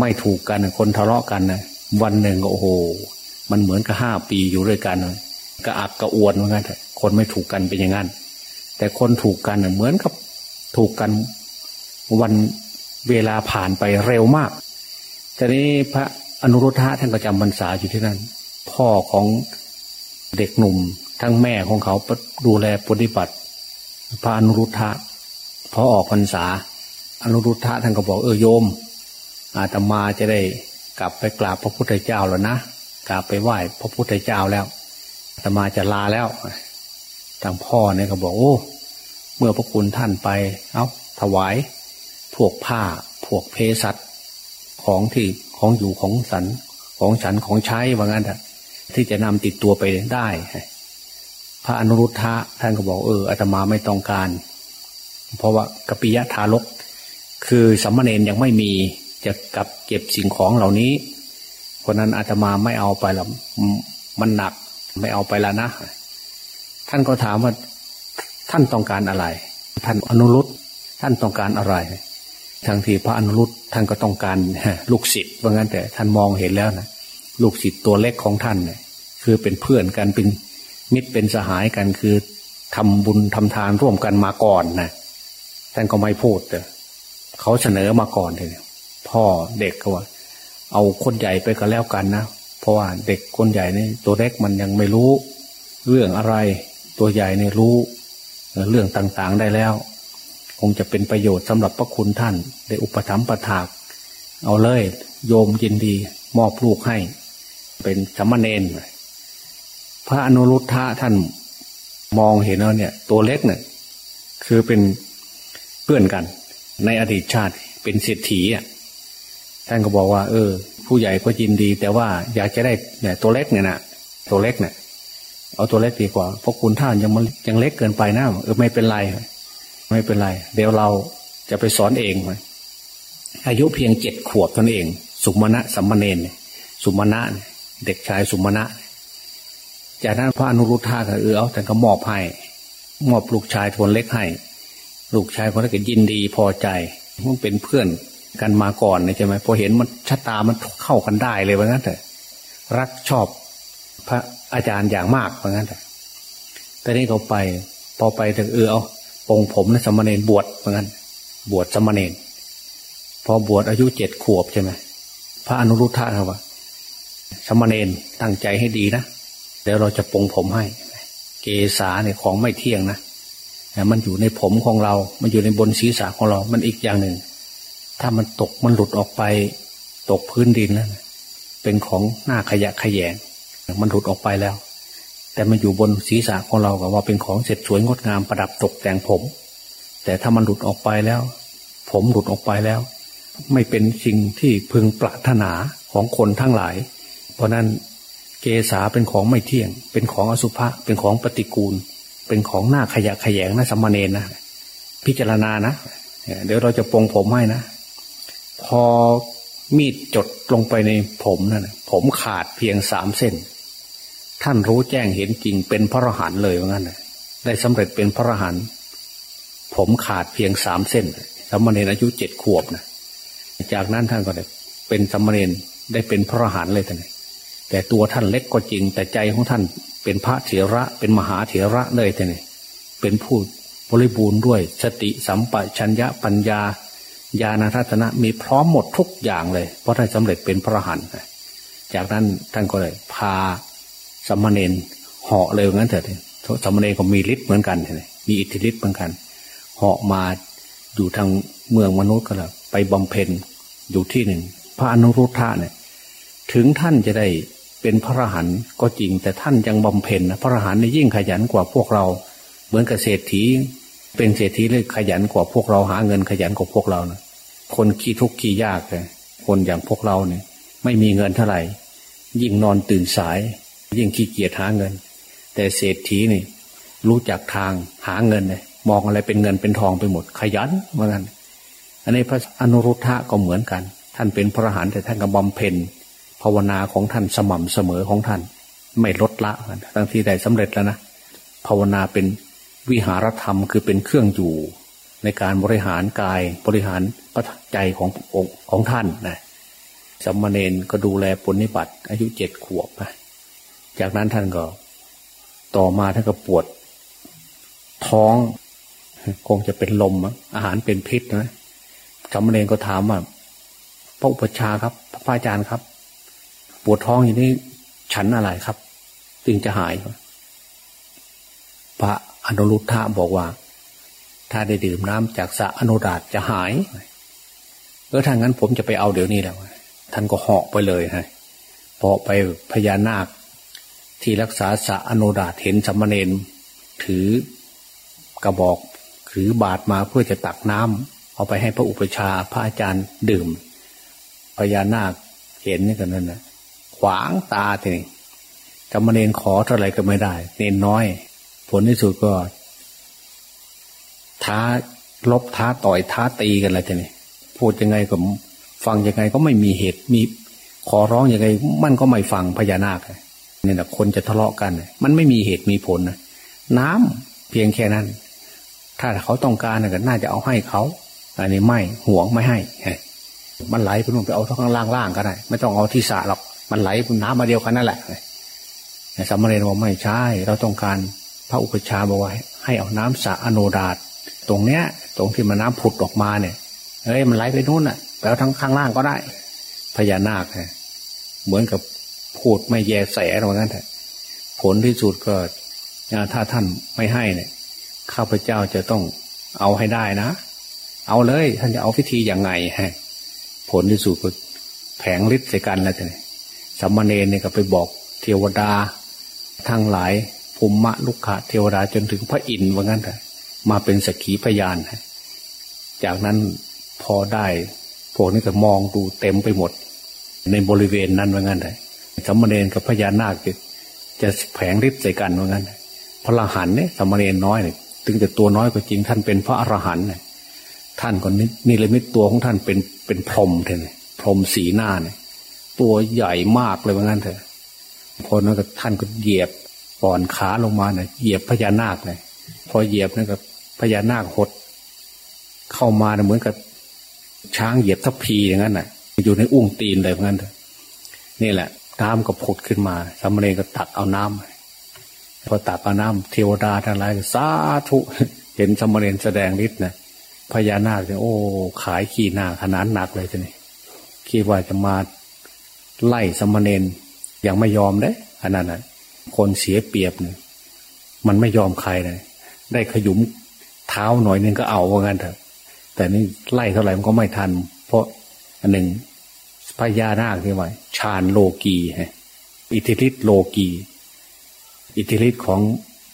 ไม่ถูกกันคนทะเลาะกันนะวันหนึ่งก็โอ้โห มันเหมือนกับห้าปีอยู่ด้วยกันกระอักกระอวนเหมือนกันคนไม่ถูกกันเป็นอย่างนั้นแต่คนถูกกันเหมือนกับถูกกันวันเวลาผ่านไปเร็วมาก ทีนี้พระอนุรุทธะท่านก็จำพรรษาอยู่ที่นั่น พ่อของเด็กหนุ่ม ทั้งแม่ของเขาดูแลปฏิบัติ พระอนุรุทธะพอออกพรรษา อนุรุทธะท่านก็บอกเออโยม อาตมาจะได้กลับไปกราบพระพุทธเจ้าแล้วนะกราบไปไหว้พระพุทธเจ้าแล้วอาตมาจะลาแล้วทางพ่อเนี่ยก็บอกโอ้ เมื่อพระคุณท่านไป เอา้าถวาย พวกผ้า พวกเพสัต ของที่ของอยู่ของสันของฉันของใช้ว่างั้นที่จะนำติดตัวไปได้พระอนุรุทธะท่านก็บอกเอออาตมาไม่ต้องการ เพราะว่ากปิยะทารก คือสัมมาเนนยังไม่มีจะกับเก็บสิ่งของเหล่านี้คนนั้นอาตมาไม่เอาไปแล้วมันหนักไม่เอาไปแล้วนะ ท่านก็ถามว่าท่านต้องการอะไร ท่านอนุรุตท่านต้องการอะไร ทั้งที่พระอนุรุตท่านก็ต้องการลูกศิษย์ว่างั้นแต่ท่านมองเห็นแล้วนะลูกศิษย์ตัวเล็กของท่านเนี่ย คือเป็นเพื่อนกันเป็นมิตรเป็นสหายกันคือทำบุญทำทานร่วมกันมาก่อนนะท่านก็ไม่พูดแต่เขาเสนอมาก่อนเลยพ่อเด็กก็ว่า เอาคนใหญ่ไปก็แล้วกันนะเพราะว่าเด็กคนใหญ่นี่ตัวเล็กมันยังไม่รู้ เรื่องอะไรตัวใหญ่เนี่ยรู้ เรื่องต่างๆได้แล้ว คงจะเป็นประโยชน์สำหรับพระคุณท่านได้อุปถัมภ์ประถากเอาเลยโยมยินดีมอบลูกให้ เป็นสมณเณรพระอนุรุทธะท่านมองเห็นแล้วเนี่ย ตัวเล็กเนี่ยคือเป็นเพื่อนกัน ในอดีตชาติเป็นเศรษฐีอะท่านก็บอกว่า เออ ผู้ใหญ่ก็ยินดี แต่ว่าอยากจะได้เนี่ยตัวเล็กเนี่ยนะตัวเล็กเนี่ยเอาตัวเล็กดีกว่าเพราะคุณท่านยังมันยังเล็กเกินไปนะเออไม่เป็นไร ไม่เป็นไร เดี๋ยวเราจะไปสอนเองไหมอายุเพียงเจ็ดขวบตนเอง สุมาณะสัมมาเนนสุมาณะเด็กชายสุมาณะจากนั้นพระอนุรุทธะก็เออเอาแต่ก็มอบให้มอบลูกชายคนเล็กให้ ลูกชายคนเล็กก็ยินดีพอใจมันเป็นเพื่อนกันมาก่อนใช่ไหมพอเห็นมันชะตามันเข้ากันได้เลยว่างั้นแต่รักชอบพระอาจารย์อย่างมากว่างั้นแต่แต่นี่เขาไป พอไปถึงเออเอา ปงผมนะสมณเณรบวชว่างั้นบวชสมณเณรพอบวชอายุเจ็ดขวบใช่ไหมพระอนุรุทธะครับว่าสมณเณรตั้งใจให้ดีนะเดี๋ยวเราจะปงผมให้ เกษาเนี่ยของไม่เที่ยงนะมันอยู่ในผมของเรา มันอยู่ในบนศีรษะของเรา มันอีกอย่างหนึ่ง ถ้ามันตกมันหลุดออกไป ตกพื้นดินแล้ว เป็นของหน้าขยะขยง มันหลุดออกไปแล้ว แต่มันอยู่บนศีรษะของเราก็ว่าเป็นของเสร็จสวยงดงามประดับตกแต่งผม แต่ถ้ามันหลุดออกไปแล้ว ผมหลุดออกไปแล้ว ไม่เป็นสิ่งที่พึงปรารถนาของคนทั้งหลาย เพราะนั้นเกษาเป็นของไม่เที่ยง เป็นของอสุภะเป็นของปฏิกูล เป็นของหน้าขยะขยงนะสัมมาเนนนะพิจารณานะเดี๋ยวเราจะปรงผมให้นะ พอมีดจดลงไปในผมนั่นผมขาดเพียงสามเส้น ท่านรู้แจ้งเห็นจริงเป็นพระอรหันต์เลยว่างั้นได้สำเร็จเป็นพระอรหันต์ผมขาดเพียงสามเส้นสมมาเนนอายุเจ็ดขวบนะจากนั้นท่านก็ได้เป็นสมมาเนนได้เป็นพระอรหันต์เลยท่านแต่ตัวท่านเล็กก็จริง แต่ใจของท่านเป็นพระเถระเป็นมหาเถระเลยท่านเป็นผู้บริบูรณ์ด้วยสติสัมปชัญญะปัญญาญาณทัศนะมีพร้อมหมดทุกอย่างเลย เพราะท่านสำเร็จเป็นพระหันจากนั้นท่านก็เลยพา สมณเณรเหาะเลยงั้นเถิดสมณเณรก็มีฤทธิ์เหมือนกันมีอิทธิฤทธิ์เหมือนกันเหาะมาอยู่ทางเมืองมนุษย์ก็แล้วไปบำเพ็ญอยู่ที่หนึ่ง พระอนุรุทธะเนี่ย ถึงท่านจะได้เป็นพระหันก็จริง แต่ท่านยังบำเพ็ญนะพระหันยิ่งขยันกว่าพวกเรา เหมือนกับเศรษฐี เป็นเศรษฐีเลยขยันกว่าพวกเราหาเงินขยันกว่าพวกเรานะคนขี้ทุกข์ขี้ยากเลยคนอย่างพวกเราเนี่ย ไม่มีเงินเท่าไหร่ ยิ่งนอนตื่นสาย ยิ่งขี้เกียจหาเงิน แต่เศรษฐีนี่ รู้จักทางหาเงินเลยมองอะไรเป็นเงินเป็นทองไปหมด ขยันเหมือนกันอันนี้พระอนุรุทธะก็เหมือนกัน ท่านเป็นพระหานแต่ท่านก็บำเพ็ญภาวนาของท่านสม่ำเสมอของท่าน ไม่ลดละทั้งที่ได้สำเร็จแล้วนะภาวนาเป็นวิหารธรรมคือเป็นเครื่องอยู่ ในการบริหารกายบริหารปัจใจขององของท่านนะสมมาเนนก็ดูแลปนิบัติอายุเจ็ดขวบนะ จากนั้นท่านก็ ต่อมาท่านก็ปวด ท้อง คงจะเป็นลมอาหารเป็นพิษนะสัมมเนนก็ถามว่าพระอุปชาครับ พระอาจารย์ครับ ปวดท้องอย่างนี้ฉันอะไรครับจึงจะหาย พระอนุรุทธะบอกว่า ถ้าได้ดื่มน้ำจากสระอนุราชจะหายเออถ้างั้นผมจะไปเอาเดี๋ยวนี้แล้วท่านก็เหาะไปเลยฮะพอไปพญานาค ที่รักษาสะอนุราชเห็นสมณเณรถือกระบอกถือบาทมาเพื่อจะตักน้ำเอาไปให้พระอุปชาพระอาจารย์ดื่ม พญานาคเห็นนี่กันนั่นนะขวางตาทีนี้สมณเณรขอเท่าไรก็ไม่ได้ เนนน้อย ผลที่สุดก็ ท้าลบท้าต่อยท้าตีกันอะไรทีนี้พูดยังไงก็ฟังยังไงก็ไม่มีเหตุมีขอร้องยังไง มันก็ไม่ฟังพญานาค นี่แหละคนจะทะเลาะกัน มันไม่มีเหตุมีผลนะน้ำเพียงแค่นั้น ถ้าเขาต้องการก็น่าจะเอาให้เขา อันนี้ไม่ห่วงไม่ให้มันไหลไปนู่นไปเอาทั้งล่างล่างก็ได้ ไม่ต้องเอาที่สระหรอกมันไหลน้ำมาเดียวกันนั่นแหละสามเณรบอกไม่ใช่ เราต้องการพระอุปชาบอกว่าให้เอาน้ำสระอโนดาตตรงเนี้ย ตรงที่มันน้ำผุดออกมาเนี่ยเฮ้ยมันไหลไปนู่นอะแปลว่าทั้งข้างล่างก็ได้พญานาคเหมือนกับ พูดไม่แยแสเหมือนกันแต่ผลที่สุดก็ถ้าท่านไม่ให้เนี่ยข้าพเจ้าจะต้องเอาให้ได้นะ เอาเลย ท่านจะเอาพิธีอย่างไงฮะผลที่สุดก็แผงฤทธิ์ใส่กันแล้วแต่สัมมาเนรเนี่ยก็ไปบอกเทวดาทั้งหลายภูมิมะลุกขะเทวดาจนถึงพระอินทร์ว่างั้นแต่มาเป็นสักขีพยาน จากนั้นพอได้พวกนี้ก็มองดูเต็มไปหมด ในบริเวณนั้นว่างั้นเลย สมณเณรกับพญานาคจะจะแผงฤทธิ์ใส่กันว่างั้นพระอรหันต์เนี่ยสมณเณรน้อยเนี่ยถึงจะตัวน้อยก็จริงท่านเป็นพระอรหันต์เนี่ยท่านก็นี่เลยมิตตัวของท่านเป็นเป็นพรหมเถอะพรหมสีหน้าเนี่ยตัวใหญ่มากเลยว่างั้นเถอะพอนั้นก็ท่านก็เหยียบก่อนขาลงมาเนี่ยเหยียบพญานาคเลยพอเหยียบนั่นกับพญานาคหด เข้ามาเหมือนกับช้างเหยียบทัพพีอย่างนั้นน่ะ อยู่ในอุ้งตีนเลยเหมือนกันนี่แหละ น้ำก็ผุดขึ้นมาสามเณรก็ตักเอาน้ำพอตักเอาน้ำเทวดาทั้งหลายสาธุเห็นสามเณรแสดงฤทธิ์นะพญานาคเนี่ยโอ้ ขายขี้หน้าขนาดหนักเลยทีนี้คิดว่าจะมาไล่สามเณรยังไม่ยอมเด้ขนาดนั้นคนเสียเปรียบเนี่ยมันไม่ยอมใครเลยได้ขยุมเท้าหน่อยนึงก็เอาว่างั้นเถอะ แต่นี่ไล่เท่าไหร่มันก็ไม่ทัน เพราะอันหนึ่ง พญานาคที่ว่าฌานโลกีฮะอิทธิฤทธิโลกี อิทธิฤทธิของ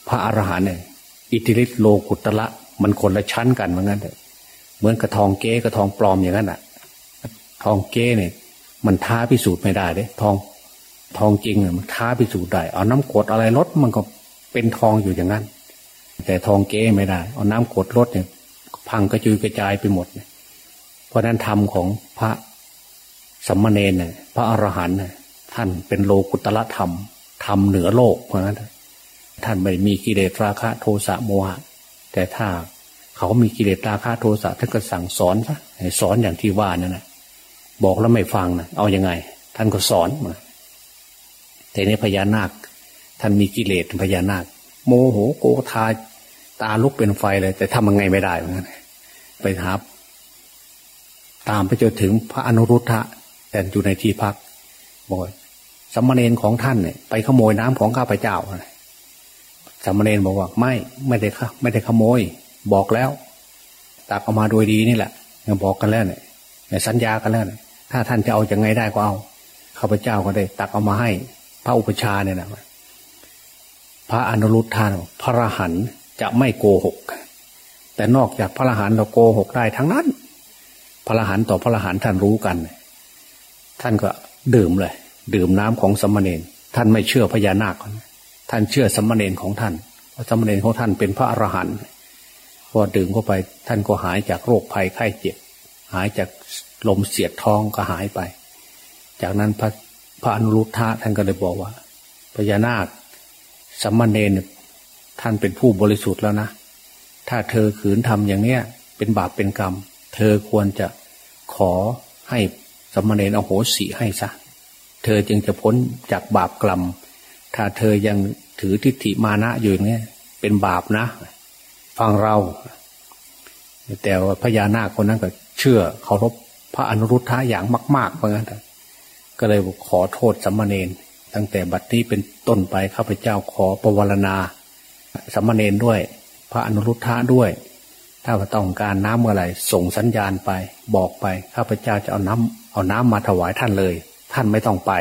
พระอรหันต์เนี่ยอิทธิฤทธิโลกุตละมันคนละชั้นกันเหมือนกันเถอะเหมือนกระทองเก้กระทองปลอมอย่างนั้นอะ ทองเก้เนี่ย มันท้าพิสูจน์ไม่ได้เด้ทองทองจริงเนี่ยมันท้าพิสูจน์ได้ เอาน้ำกดอะไรลดมันก็เป็นทองอยู่อย่างนั้น แต่ทองเก้ไม่ได้ เอาน้ำกดลดเนี่ย พังกระจุยกระจายไปหมดเนี่ยเพราะนั้นธรรมของพระ สัมมาเนนเนี่ยพระอรหันต์เนี่ยท่านเป็นโลกุตละธรรมธรรมเหนือโลกเพราะนั้นท่านไม่มีกิเลสราคะโทสะโมหะ แต่ถ้าเขามีกิเลสราคะโทสะท่านก็สั่งสอนซะสอนอย่างที่ว่านั่นแหละบอกแล้วไม่ฟังนะเอาอยัางไง ท่านก็สอนมาแต่ในพญานาค ท่านมีกิเลสพญานาค โมโหโกธาตาลุกเป็นไฟเลย แต่ทำยังไงไม่ได้เหมือนกันไปหาตามไปจนถึงพระอนุรุทธะ แต่อยู่ในที่พักบอกสมณเณรของท่านเนี่ยไปขโมยน้ำของข้าพเจ้าสมณเณรบอกว่าไม่ไม่ได้ค่ะไม่ได้ขโมย บอกแล้วตักออกมาโดยดีนี่แหละยังบอกกันแล้วเนี่ยสัญญากันแล้วเนี่ยถ้าท่านจะเอาอย่างไงได้ก็เอาข้าพเจ้าก็ได้ ตักเอามาให้ พระอุปชาเนี่ยนะพระอนุรุทธานพระรหันจะไม่โกหก แต่นอกจากพระรหันเราโกหกได้ทั้งนั้น พระรหันต่อพระรหันท่านรู้กัน ท่านก็ดื่มเลย ดื่มน้ำของสมณเณรท่านไม่เชื่อพญานาค ท่านเชื่อสมณเณรของท่านเพราะสมณเณรของท่านเป็นพระอรหันต์พอดื่มเข้าไปท่านก็หายจากโรคภัยไข้เจ็บ หายจากลมเสียดท้องก็หายไป จากนั้นพระพระอนุรุทธะท่านก็เลยบอกว่าพญานาคสัมมาเนนท่านเป็นผู้บริสุทธิ์แล้วนะ ถ้าเธอขืนทำอย่างเนี้ยเป็นบาปเป็นกรรม เธอควรจะขอให้ สัมมาเนนเอาโหสิให้ซะเธอจึงจะพ้นจากบาปกรรม ถ้าเธอยังถือทิฏฐิมานะอยู่อย่างเนี้ยเป็นบาปนะ ฟังเรา แต่ว่าพญานาคคนนั้นก็เชื่อเคารพพระอนุรุทธะอย่างมาก ๆ เพราะงั้นก็เลยขอโทษสัมมาเนนตั้งแต่บัดนี้เป็นต้นไปข้าพเจ้าขอประวรณาสัมมาเนนด้วย พระอนุรุทธะด้วย ถ้าต้องการน้ำเมื่อไหร่ส่งสัญญาณไปบอกไปข้าพเจ้าจะเอาน้ำ เอาน้ำมาถวายท่านเลย ท่านไม่ต้องไป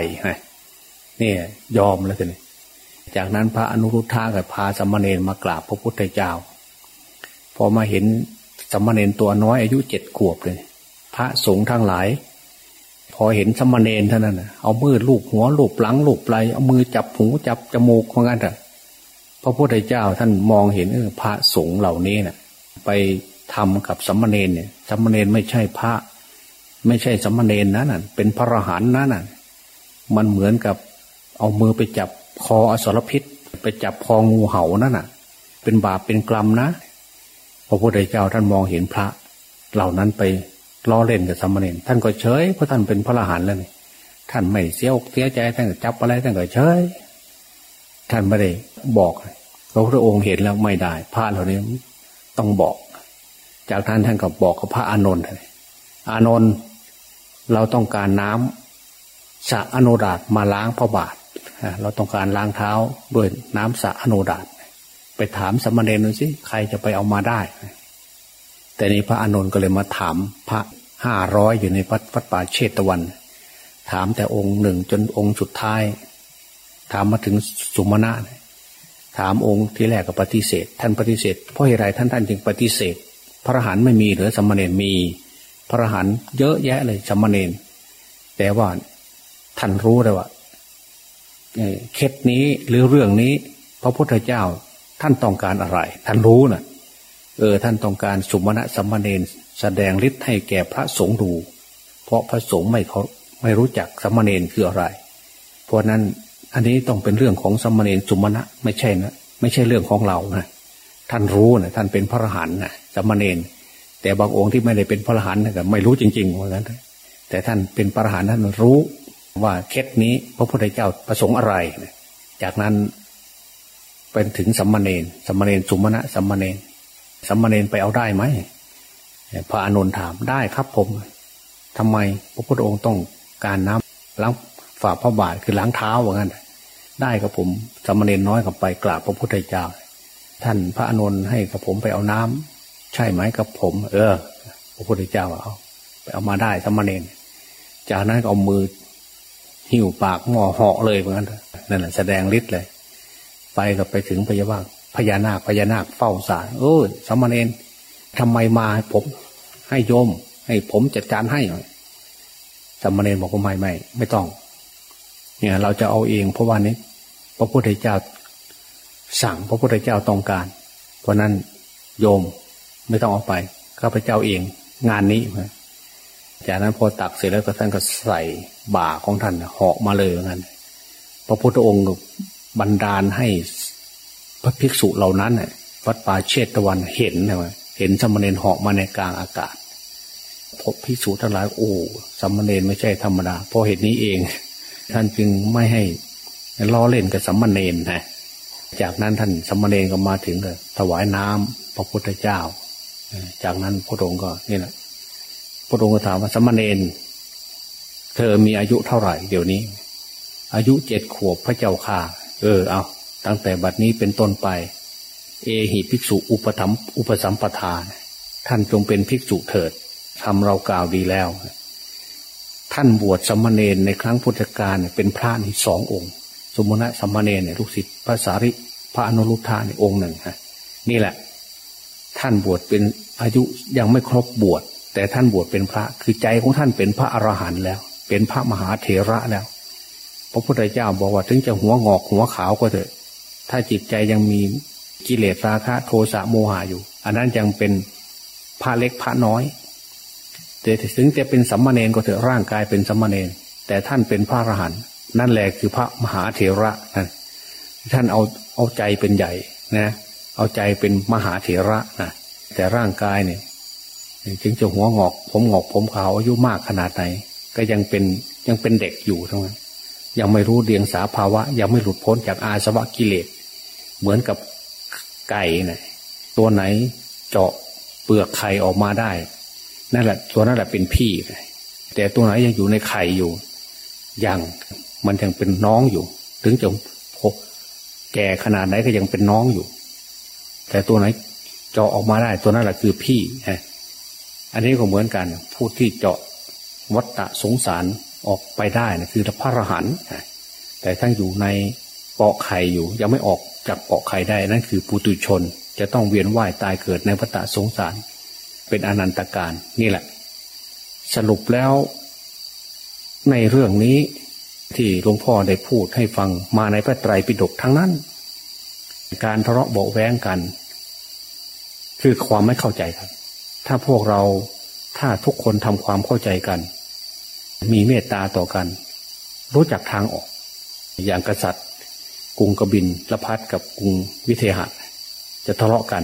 นี่ยอมแล้วทีนี้จากนั้นพระอนุรุทธะกับพาสัมมาเนนมากราบพระพุทธเจ้า พอมาเห็นสัมมาเนนตัวน้อยอายุเจ็ดขวบเลย พระสงฆ์ทั้งหลาย พอเห็นสมณเณรเท่านั้นเอามือลูบหัวลูบหลังลูบไหลเอามือจับหูจับจมูกเหมือนกันเถอะพระพุทธเจ้าท่านมองเห็นเออพระสงฆ์เหล่านี้เนะ่ะ ไปทำกับสมณเณรเนี่ยสมณเณรไม่ใช่พระ ไม่ใช่สมณเณรนะน่ะ เป็นพระอรหันต์นะน่ะ มันเหมือนกับเอามือไปจับคออสรพิษ ไปจับคองูเห่านั่นน่ะ เป็นบาปเป็นกรรมนะพระพุทธเจ้าท่านมองเห็นพระ เหล่านั้นไปล้อเล่นกับสมณเณรท่านก็เฉยเพราะท่านเป็นพระอรหันต์แล้วนี่ท่านไม่เสียอกเสียใจท่านก็จับอะไรท่านก็เฉยท่านไม่ได้บอกพระพุทธองค์เห็นแล้วไม่ได้ พระเหล่านี้ต้องบอก จากท่านท่านก็บอกกับพระอานนท์อานนท์ เราต้องการน้ำสะอโนดาตมาล้างพระบาท เราต้องการล้างเท้าด้วยน้ำสะอโนดาตไปถามสมณเณรดูสิใครจะไปเอามาได้ แต่นี้พระอานนท์ก็เลยมาถามพระห้าร้อยอยู่ในวัดวัดป่าเชตวัน ถามแต่องค์หนึ่งจนองค์สุดท้าย ถามมาถึงสุมาณะถามองค์ที่แรกก็ปฏิเสธ ท่านปฏิเสธเพราะเหตุไรท่านท่านจึงปฏิเสธ พระหันไม่มีหรือสมณเณรมี พระรหันเยอะแยะเลยสมณเณรแต่ว่าท่านรู้เลยว่าเคสนี้หรือเรื่องนี้ พระพุทธเจ้าท่านต้องการอะไร ท่านรู้นะ่ะ เออท่านต้องการสุมาณะสัมมาเนนแสดงฤทธิ์ให้แก่พระสงฆ์ดู เพราะพระสงฆ์ไม่เขาไม่รู้จักสัมมาเนนคืออะไร เพราะนั้นอันนี้ต้องเป็นเรื่องของสมณเณรสุมาณะไม่ใช่นะไม่ใช่เรื่องของเรานะท่านรู้นะท่านเป็นพระรหันนะสมณเณร แต่บางองค์ที่ไม่ได้เป็นพระอรหันต์นะไม่รู้จริงๆเหมือนกันแต่ท่านเป็นพระอรหันต์ท่านรู้ว่าเคสนี้พระพุทธเจ้าประสงค์อะไร จากนั้นเป็นถึงสัมมาเนนสัมมาเนนสุมาณะสัมมาเนนสัมมาเนนไปเอาได้ไหมพระอานนท์ถามได้ครับผมทำไมพระพุทธองค์ต้องการน้ำล้างฝ่าพระบาทคือล้างเท้าเหมือนกันได้กับผมสัมณเณรน้อยกับไปกราบพระพุทธเจ้า ท่านพระอนุนให้กับผมไปเอาน้ำ ใช่ไหมกับผม เออ พระพุทธเจ้าเอาไปเอามาได้สมณเณรจากนั้นก็เอามือหิ้วปากหม้อเหาะเลยเหมือนกันนั่นแหละแสดงฤทธิ์เลย ไปกับไปถึงพญาวาพญานาคพญานาคเฝ้าสารเออสมณเณรทำไมมาผม ให้โยม ให้ผมจัดการให้หน่อยสมณเณรบอกว่าไม่ไม่ไม่ต้อง เนี่ยเราจะเอาเองเพราะว่านี้พระพุทธเจ้าสั่งพระพุทธเจ้าต้องการ เพราะนั้นโยม ไม่ต้องเอาไปข้าพเจ้าเอง งานนี้จากนั้นพอตักเสร็จแล้วก็ท่านก็ใส่บ่าของท่านเหาะมาเลยเหมือนกันพระพุทธองค์บันดาลให้พระภิกษุเหล่านั้นวัดป่าเชตตะวันเห็นใช่ไหมเห็นสมณเณรเหาะมาในกลางอากาศพบภิกษุทั้งหลายโอ้สมณเณรไม่ใช่ธรรมดาเพราะเหตุนี้เอง ท่านจึงไม่ให้ล้อเล่นกับสัมมาเนนนะจากนั้นท่านสัมมาเนนก็มาถึงเลยถวายน้ำพระพุทธเจ้า จากนั้นพระองค์ก็นี่แหละพระองค์ก็ถามว่าสัมมาเนนเธอมีอายุเท่าไหร่ เดี๋ยวนี้ อายุเจ็ดขวบพระเจ้าค่ะ เออเอาตั้งแต่บัดนี้เป็นต้นไป เอหิภิกษุอุปถัมอุปสัมปทานท่านจงเป็นภิกษุเถิดทำเรากล่าวดีแล้ว ท่านบวชสมณเณรในครั้งพุทธกาลเป็นพระนี่สององค์ สมุนะสมณเณรเนี่ยลูกศิษย์พระสารีพระอนุรุทธานี่องค์หนึ่งฮะนี่แหละ ท่านบวชเป็นอายุยังไม่ครบบวชแต่ท่านบวชเป็นพระคือใจของท่านเป็นพระอรหันต์แล้ว เป็นพระมหาเถระแล้ว พระพุทธเจ้าบอกว่าถึงจะหัวงอกหัวขาวก็เถอะ ถ้าจิตใจยังมีกิเลสราคะโทสะโมหะอยู่ อันนั้นยังเป็นพระเล็กพระน้อยแต่ถึงจะเป็นสัมมาเนนก็เถอะร่างกายเป็นสัมมาเนนแต่ท่านเป็นพระอรหันต์นั่นแหละคือพระมหาเถระนะท่านเอาเอาใจเป็นใหญ่นะ เอาใจเป็นมหาเถระนะแต่ร่างกายเนี่ยถึงจะหัวงอกผมงอกผมขาวอายุมากขนาดไหน ก็ยังเป็นยังเป็นเด็กอยู่ทั้งนั้นยังไม่รู้เดียงสาภาวะ ยังไม่หลุดพ้นจากอาสวะกิเลส เหมือนกับไก่นะตัวไหนเจาะเปลือกไข่ออกมาได้นั่นแหละตัวนั่นแหละเป็นพี่ แต่ตัวไหนยังอยู่ในไข่อยู่ยังมันยังเป็นน้องอยู่ ถึงจะแก่ขนาดไหนก็ยังเป็นน้องอยู่ แต่ตัวไหนเจาะออกมาได้ตัวนั่นแหละคือพี่ฮะอันนี้ก็เหมือนกัน ผู้ที่เจาะวัฏฏะสงสารออกไปได้นะคือพระอรหันต์แต่ทั้งอยู่ในเปาะไข่อยู่ ยังไม่ออกจากเปาะไข่ได้นั่นคือปุตุชน จะต้องเวียนว่ายตายเกิดในวัฏฏะสงสาร เป็นอนันตการนี่แหละ สรุปแล้ว ในเรื่องนี้ที่หลวงพ่อได้พูดให้ฟังมาในพระไตรปิฎกทั้งนั้น การทะเลาะเบาแวงกัน คือความไม่เข้าใจกันถ้าพวกเราถ้าทุกคนทำความเข้าใจกัน มีเมตตาต่อกัน รู้จักทางออก อย่างกษัตริย์กรุงกบินละพัดกับกรุงวิเทหะ จะทะเลาะกัน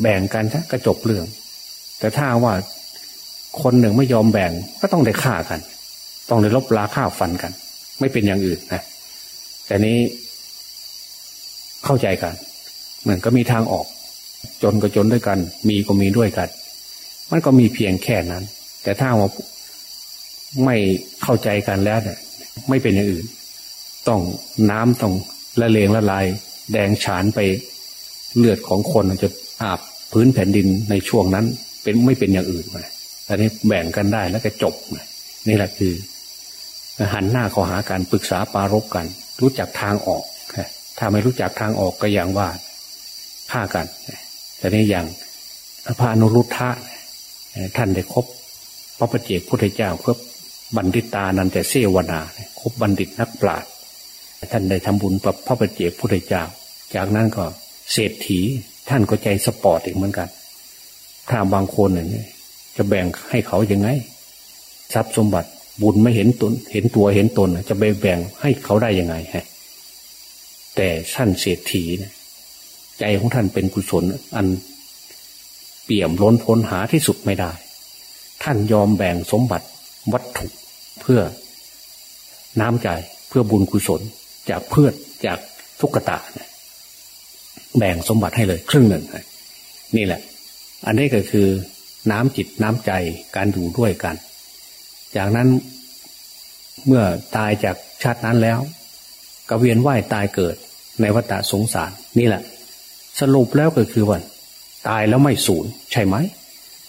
แบ่งกันซะกระจบเรื่อง แต่ถ้าว่าคนหนึ่งไม่ยอมแบ่งก็ต้องได้ฆ่ากัน ต้องได้ลบลาฆ่าฟันกัน ไม่เป็นอย่างอื่นนะแต่นี้เข้าใจกัน เหมือนก็มีทางออก จนก็จนด้วยกัน มีก็มีด้วยกัน มันก็มีเพียงแค่นั้น แต่ถ้าว่าไม่เข้าใจกันแล้วเนี่ยไม่เป็นอย่างอื่น ต้องน้ำต้องละเลงละลาย แดงฉานไปเลือดของคนจะอาบพื้นแผ่นดินในช่วงนั้น เป็นไม่เป็นอย่างอื่นมาอันนี้แบ่งกันได้แล้วก็จบนี่แหละคือ หันหน้าเข้าหาการปรึกษาปารบกัน รู้จักทางออกถ้าไม่รู้จักทางออกก็อย่างว่าฆ่ากัน แต่นี้อย่างพระอนุรุทธะท่านได้คบพระปเจกพุทธเจ้าเพื่อบัณฑิตานันแต่เสวนาคบบัณฑิตนักปราชญ์ท่านได้ทำบุญกับพระปเจกพุทธเจ้า จากนั้นก็เศรษฐีท่านก็ใจสปอร์ตอีกเหมือนกัน ถ้าบางคนเนี่ยจะแบ่งให้เขายังไง ทรัพย์สมบัติบุญไม่เห็นตน เห็นตัวเห็นตน จะไปแบ่งให้เขาได้ยังไงฮะแต่ท่านเศรษฐีนะ ใจของท่านเป็นกุศล อันเปี่ยมล้นพ้นหาที่สุดไม่ได้ ท่านยอมแบ่งสมบัติวัตถุเพื่อน้ำใจเพื่อบุญกุศล จากเพื่อนจากทุกตะแบ่งสมบัติให้เลย ครึ่งหนึ่งนี่แหละ อันนี้ก็คือน้ำจิตน้ำใจการอยู่ด้วยกัน จากนั้นเมื่อตายจากชาตินั้นแล้วกเวียนไหวตายเกิดในวัฏสงสาร นี่แหละ สรุปแล้วก็คือว่าตายแล้วไม่สูญใช่ไหม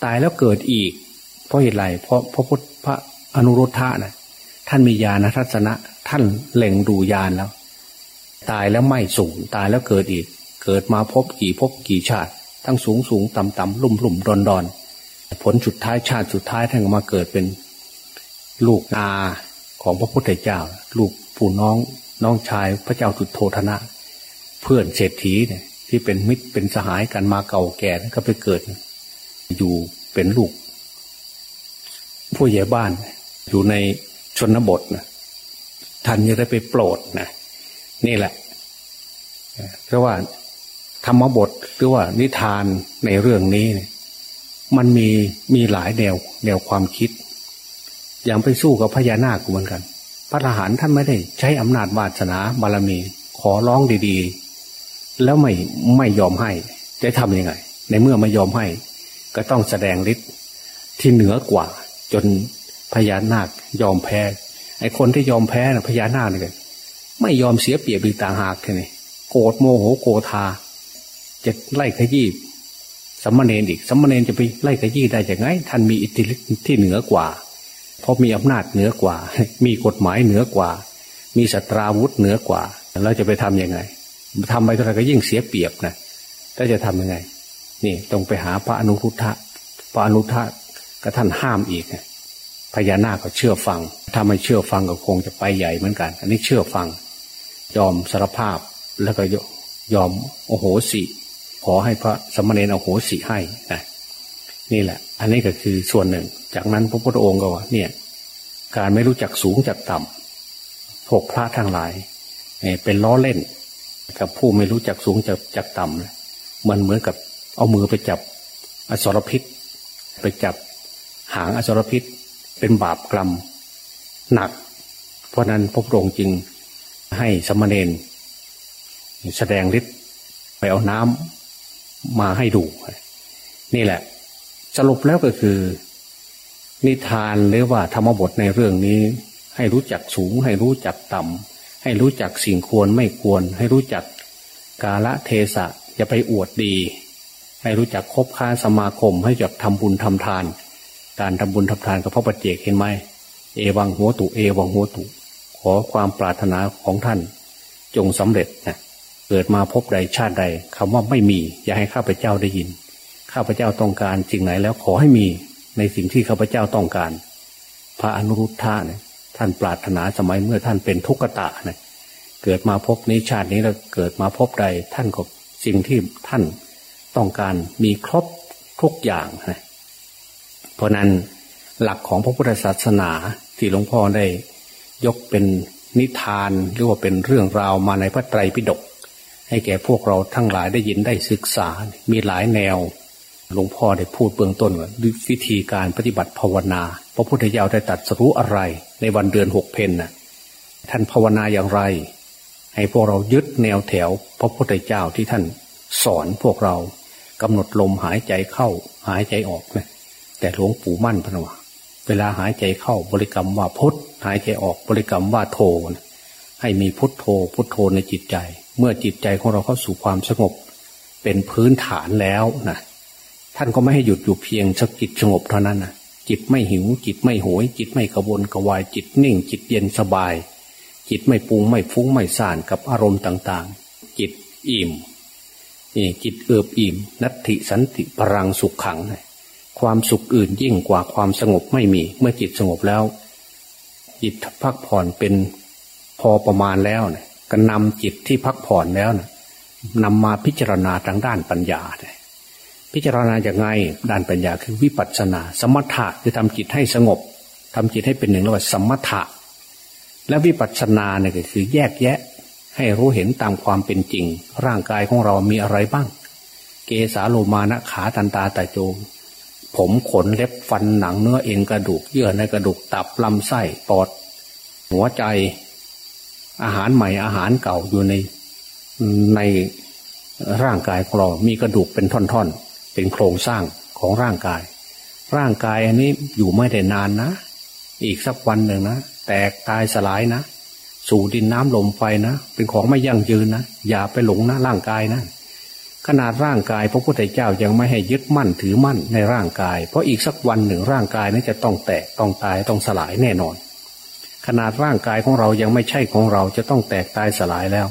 ตายแล้วเกิดอีก เพราะเหตุไรเพราะพระพุทธพระอนุรุทธะนะท่านมีญาณทัศนะ ท่านเล็งดูญาณแล้ว ตายแล้วไม่สูญตายแล้วเกิดอีก เกิดมาพบกี่พบกี่ชาติ ทั้งสูงสูงต่ำต่ำลุ่มลุ่มดอนดอนผลสุดท้ายชาติสุดท้ายท่านมาเกิดเป็น ลูกอาของพระพุทธเจ้า ลูกผู้น้องน้องชายพระเจ้าจุดโทธนะ เพื่อนเศรษฐีเนี่ย ที่เป็นมิตรเป็นสหายกันมาเก่าแก่ก็ไปเกิด อยู่เป็นลูก ผู้ใหญ่บ้านอยู่ในชนบทนะท่านจะได้ไปโปรดนะนี่แหละเพราะว่าธรรมบทหรือว่านิทานในเรื่องนี้ มันมีมีหลายแนวแนวความคิด อย่างไปสู้กับพญานาคเหมือนกัน พระทหารท่านไม่ได้ใช้อำนาจวาสนาบารมี ขอร้องดี ๆ แล้วไม่ไม่ยอมให้จะทำยังไง ในเมื่อไม่ยอมให้ ก็ต้องแสดงฤทธิ์ที่เหนือกว่า จนพญานาคยอมแพ้ไอ้คนที่ยอมแพ้นะพญานาคเนี่ยไม่ยอมเสียเปรียบอีกต่างหากแค่นี้โกรธโมโหโกธาจะไล่ขยี้สัมมาเนนอีกสัมมาเนนจะไปไล่ขยี้ได้ยังไงท่านมีอิทธิฤทธิ์ที่เหนือกว่า เพราะมีอำนาจเหนือกว่า มีกฎหมายเหนือกว่า มีสตราวุธเหนือกว่า เราจะไปทํำยังไง ทำไปเท่าไรก็ยิ่งเสียเปรียบนะแล้วจะทํำยังไง นี่ต้องไปหาพระอนุรุทธะพระอนุรุทธะก็ท่านห้ามอีกพญานาคก็เชื่อฟัง ถ้าไม่เชื่อฟังก็คงจะไปใหญ่เหมือนกัน อันนี้เชื่อฟัง ยอมสารภาพแล้วก็ยอมโอโหสิขอให้พระสมณเณรเอโหสิให้นะนี่แหละ อันนี้ก็คือส่วนหนึ่ง จากนั้นพระพุทธองค์ก็ว่าเนี่ย การไม่รู้จักสูงจากต่ำพวกพระทั้งหลายเป็นล้อเล่น กับผู้ไม่รู้จักสูงจากจากต่ำมันเหมือนกับเอามือไปจับอสรพิษ ไปจับหางอสรพิษ เป็นบาปกรรมหนัก เพราะนั้นพระพุทธองค์จึงให้สมณเณรแสดงฤทธิ์ไปเอาน้ำมาให้ดู นี่แหละ สรุปแล้วก็คือ นิทานหรือว่าธรรมบทในเรื่องนี้ ให้รู้จักสูงให้รู้จักต่ำ ให้รู้จักสิ่งควรไม่ควร ให้รู้จักกาละเทศะอย่าไปอวดดี ให้รู้จักคบค้าสมาคม ให้จักทำบุญทำทาน การทำบุญทำทานกับพระปัจเจกเห็นไหมเอวังหัวตุเอวังหัวตุ ขอความปรารถนาของท่าน จงสำเร็จนะเกิดมาพบใดชาติใดคำว่าไม่มี อย่าให้ข้าพเจ้าได้ยิน ข้าพเจ้าต้องการสิ่งไหนแล้วขอให้มีในสิ่งที่ข้าพเจ้าต้องการ พระอนุรุทธะเนี่ย ท่านปรารถนาสมัยเมื่อท่านเป็นทุกขตะเนี่ยเกิดมาพบนี้ชาตินี้แล้วเกิดมาพบใด ท่านก็สิ่งที่ท่านต้องการมีครบทุกอย่างนะเพราะนั้นหลักของพระพุทธศาสนาที่หลวงพ่อได้ยกเป็นนิทานหรือว่าเป็นเรื่องราวมาในพระไตรปิฎกให้แก่พวกเราทั้งหลายได้ยินได้ศึกษา มีหลายแนว หลวงพ่อได้พูดเบื้องต้นว่าวิธีการปฏิบัติภาวนา พระพุทธเจ้าได้ตัดรู้อะไร ในวันเดือนหกเพนน่ะท่านภาวนาอย่างไร ให้พวกเรายึดแนวแถว พระพุทธเจ้าที่ท่านสอนพวกเรากำหนดลมหายใจเข้าหายใจออกนะแต่หลวงปู่มั่นพนวาเวลาหายใจเข้าบริกรรมว่าพุทหายใจออกบริกรรมว่าโทนะให้มีพุทโธพุทโธในจิตใจ เมื่อจิตใจของเราเข้าสู่ความสงบ เป็นพื้นฐานแล้วนะท่านก็ไม่ให้หยุดอยู่เพียงสักจิตสงบเท่านั้นนะ จิตไม่หิว จิตไม่โหย จิตไม่กระวนกระวาย จิตนิ่ง จิตเย็นสบาย จิตไม่ปุงไม่ฟุ้งไม่ซ่านกับอารมณ์ต่างๆ จิตอิ่มนี่จิตเอิบอิ่ม นัตติสันติพลังสุขขัง ความสุขอื่นยิ่งกว่าความสงบไม่มี เมื่อจิตสงบแล้ว จิตพักผ่อนเป็นพอประมาณแล้วเนี่ยก็นำจิตที่พักผ่อนแล้วนะนำมาพิจารณาทางด้านปัญญา พิจารณาอย่างไงด้านปัญญาคือวิปัสสนา สมถะคือทำจิตให้สงบทำจิตให้เป็นหนึ่งแล้วว่าสมถะ และวิปัสสนาเนี่ยก็คือแยกแยะ ให้รู้เห็นตามความเป็นจริง ร่างกายของเรามีอะไรบ้าง เกสาโลมานะขาตันตาตาโจมผมขนเล็บฟันหนังเนื้อเอ็นกระดูกเยื่อในกระดูกตับลำไส้ปอด หัวใจ อาหารใหม่อาหารเก่าอยู่ในในร่างกายของเรา มีกระดูกเป็นท่อนๆ เป็นโครงสร้างของร่างกาย ร่างกายอันนี้อยู่ไม่ได้นานนะ อีกสักวันหนึ่งนะ แตกตายสลายนะ สู่ดินน้ำลมไฟนะ เป็นของไม่ยั่งยืนนะ อย่าไปหลงนะร่างกายนะขนาดร่างกายพระพุทธเจ้ายังไม่ให้ยึดมั่นถือมั่นในร่างกาย เพราะอีกสักวันหนึ่งร่างกายนั้นจะต้องแตกต้องตายต้องสลายแน่นอน ขนาดร่างกายของเรายังไม่ใช่ของเราจะต้องแตกตายสลายแล้ว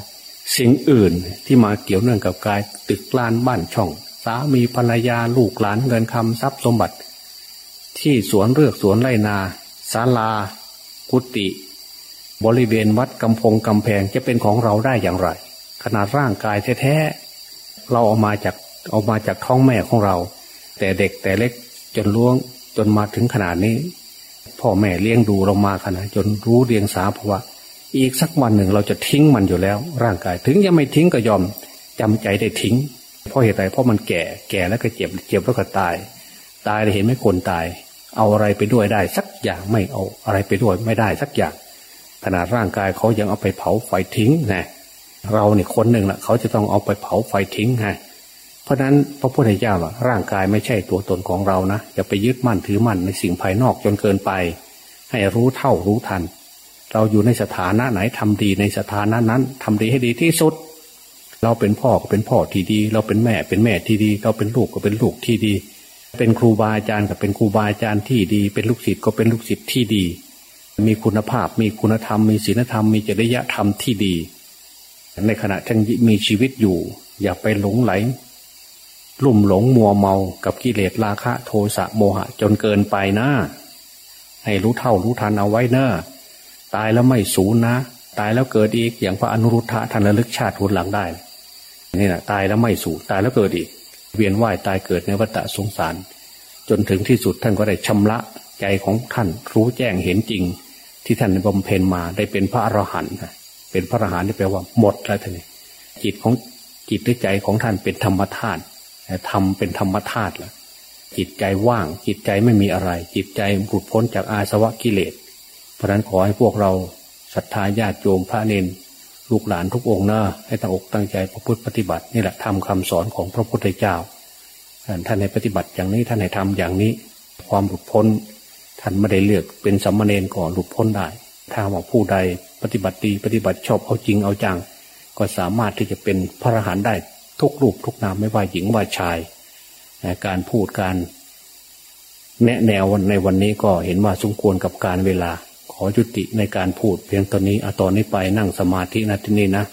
สิ่งอื่นที่มาเกี่ยวเนื่องกับกายตึกลานบ้านช่อง สามีภรรยาลูกหลานเงินคำทรัพย์สมบัติ ที่สวนเลือกสวนไรนาศาลา กุฏิบริเวณวัดกำพงกำแพงจะเป็นของเราได้อย่างไร ขนาดร่างกายแท้ๆเราเอามาจากเอามาจากท้องแม่ของเรา แต่เด็กแต่เล็กจนล่วงจนมาถึงขนาดนี้ พ่อแม่เลี้ยงดูเรามาขนาดจนรู้เรียงสาภาะวะอีกสักวันหนึ่งเราจะทิ้งมันอยู่แล้ว ร่างกายถึงยังไม่ทิ้งก็ยอมจำใจได้ทิ้ง เพราะเหตุใดเพราะมันแก่แก่แล้วก็เจ็บเจ็บแล้วก็ตาย ตายเลยเห็นไม่คนตาย เอาอะไรไปด้วยได้ สักอย่างไม่เอาอะไรไปด้วยไม่ได้สักอย่าง ขนาดร่างกายเขายังเอาไปเผาไฟทิ้งนะเราเนี่ยคนหนึ่งละเขาจะต้องเอาไปเผาไฟทิ้งฮะเพราะนั้นพระพุทธเจ้าว่าร่างกายไม่ใช่ตัวตนของเรานะอย่าไปยึดมั่นถือมั่นในสิ่งภายนอกจนเกินไป ให้รู้เท่ารู้ทัน เราอยู่ในสถานะไหนทำดีในสถานะนั้นทำดีให้ดีที่สุด เราเป็นพ่อก็เป็นพ่อที่ดี เราเป็นแม่เป็นแม่ที่ดี เราเป็นลูกก็เป็นลูกที่ดี เป็นครูบาอาจารย์ก็เป็นครูบาอาจารย์ที่ดี เป็นลูกศิษย์ก็เป็นลูกศิษย์ที่ดี มีคุณภาพ มีคุณธรรม มีศีลธรรม มีจริยธรรมที่ดี ในขณะที่มีชีวิตอยู่ อย่าไปหลงไหล ลุ่มหลงมัวเมากับกิเลสราคะ โทสะโมหะ จนเกินไปนะให้รู้เท่ารู้ทันเอาไว้เนะตายแล้วไม่สูญนะ ตายแล้วเกิดอีกอย่างพระอนุรุทธะท่านระลึกชาติทุนหลังได้ นี่นะตายแล้วไม่สูญตายแล้วเกิดอีก เวียนว่ายตายเกิดในวัฏสงสาร จนถึงที่สุดท่านก็ได้ชำระใจของท่านรู้แจ้งเห็นจริง ที่ท่านบำเพ็ญมาได้เป็นพระอรหันต์เป็นพระอรหันต์นี่แปลว่าหมดแล้วท่านจิตของจิตด้วยใจของท่านเป็นธรรมธาตุทำเป็นธรรมธาตุแล้วจิตใจว่าง จิตใจไม่มีอะไร จิตใจหลุดพ้นจากอาสวะกิเลส เพราะนั้นขอให้พวกเราศรัทธาญาติโยมพระเนน ลูกหลานทุกองค์นะให้ตั้งอกตั้งใจประพฤติปฏิบัตินี่แหละทำคำสอนของพระพุทธเจ้าท่านให้ปฏิบัติอย่างนี้ท่านให้ทำอย่างนี้ ความหลุดพ้น ท่านไม่ได้เลือกเป็นสัมมาเนนก่อนหลุดพ้นได้ ถ้าว่าผู้ใดปฏิบัติดีปฏิบัติชอบเอาจริงเอาจัง ก็สามารถที่จะเป็นพระอรหันต์ได้ทุกรูปทุกนามไม่ว่าหญิงว่าชาย การพูดการ แนะแนวในวันนี้ก็เห็นว่าสมควรกับการเวลา ขอจุติในการพูดเพียงตอนนี้อตอนนี้ไปนั่งสมาธินะที่นี่นะ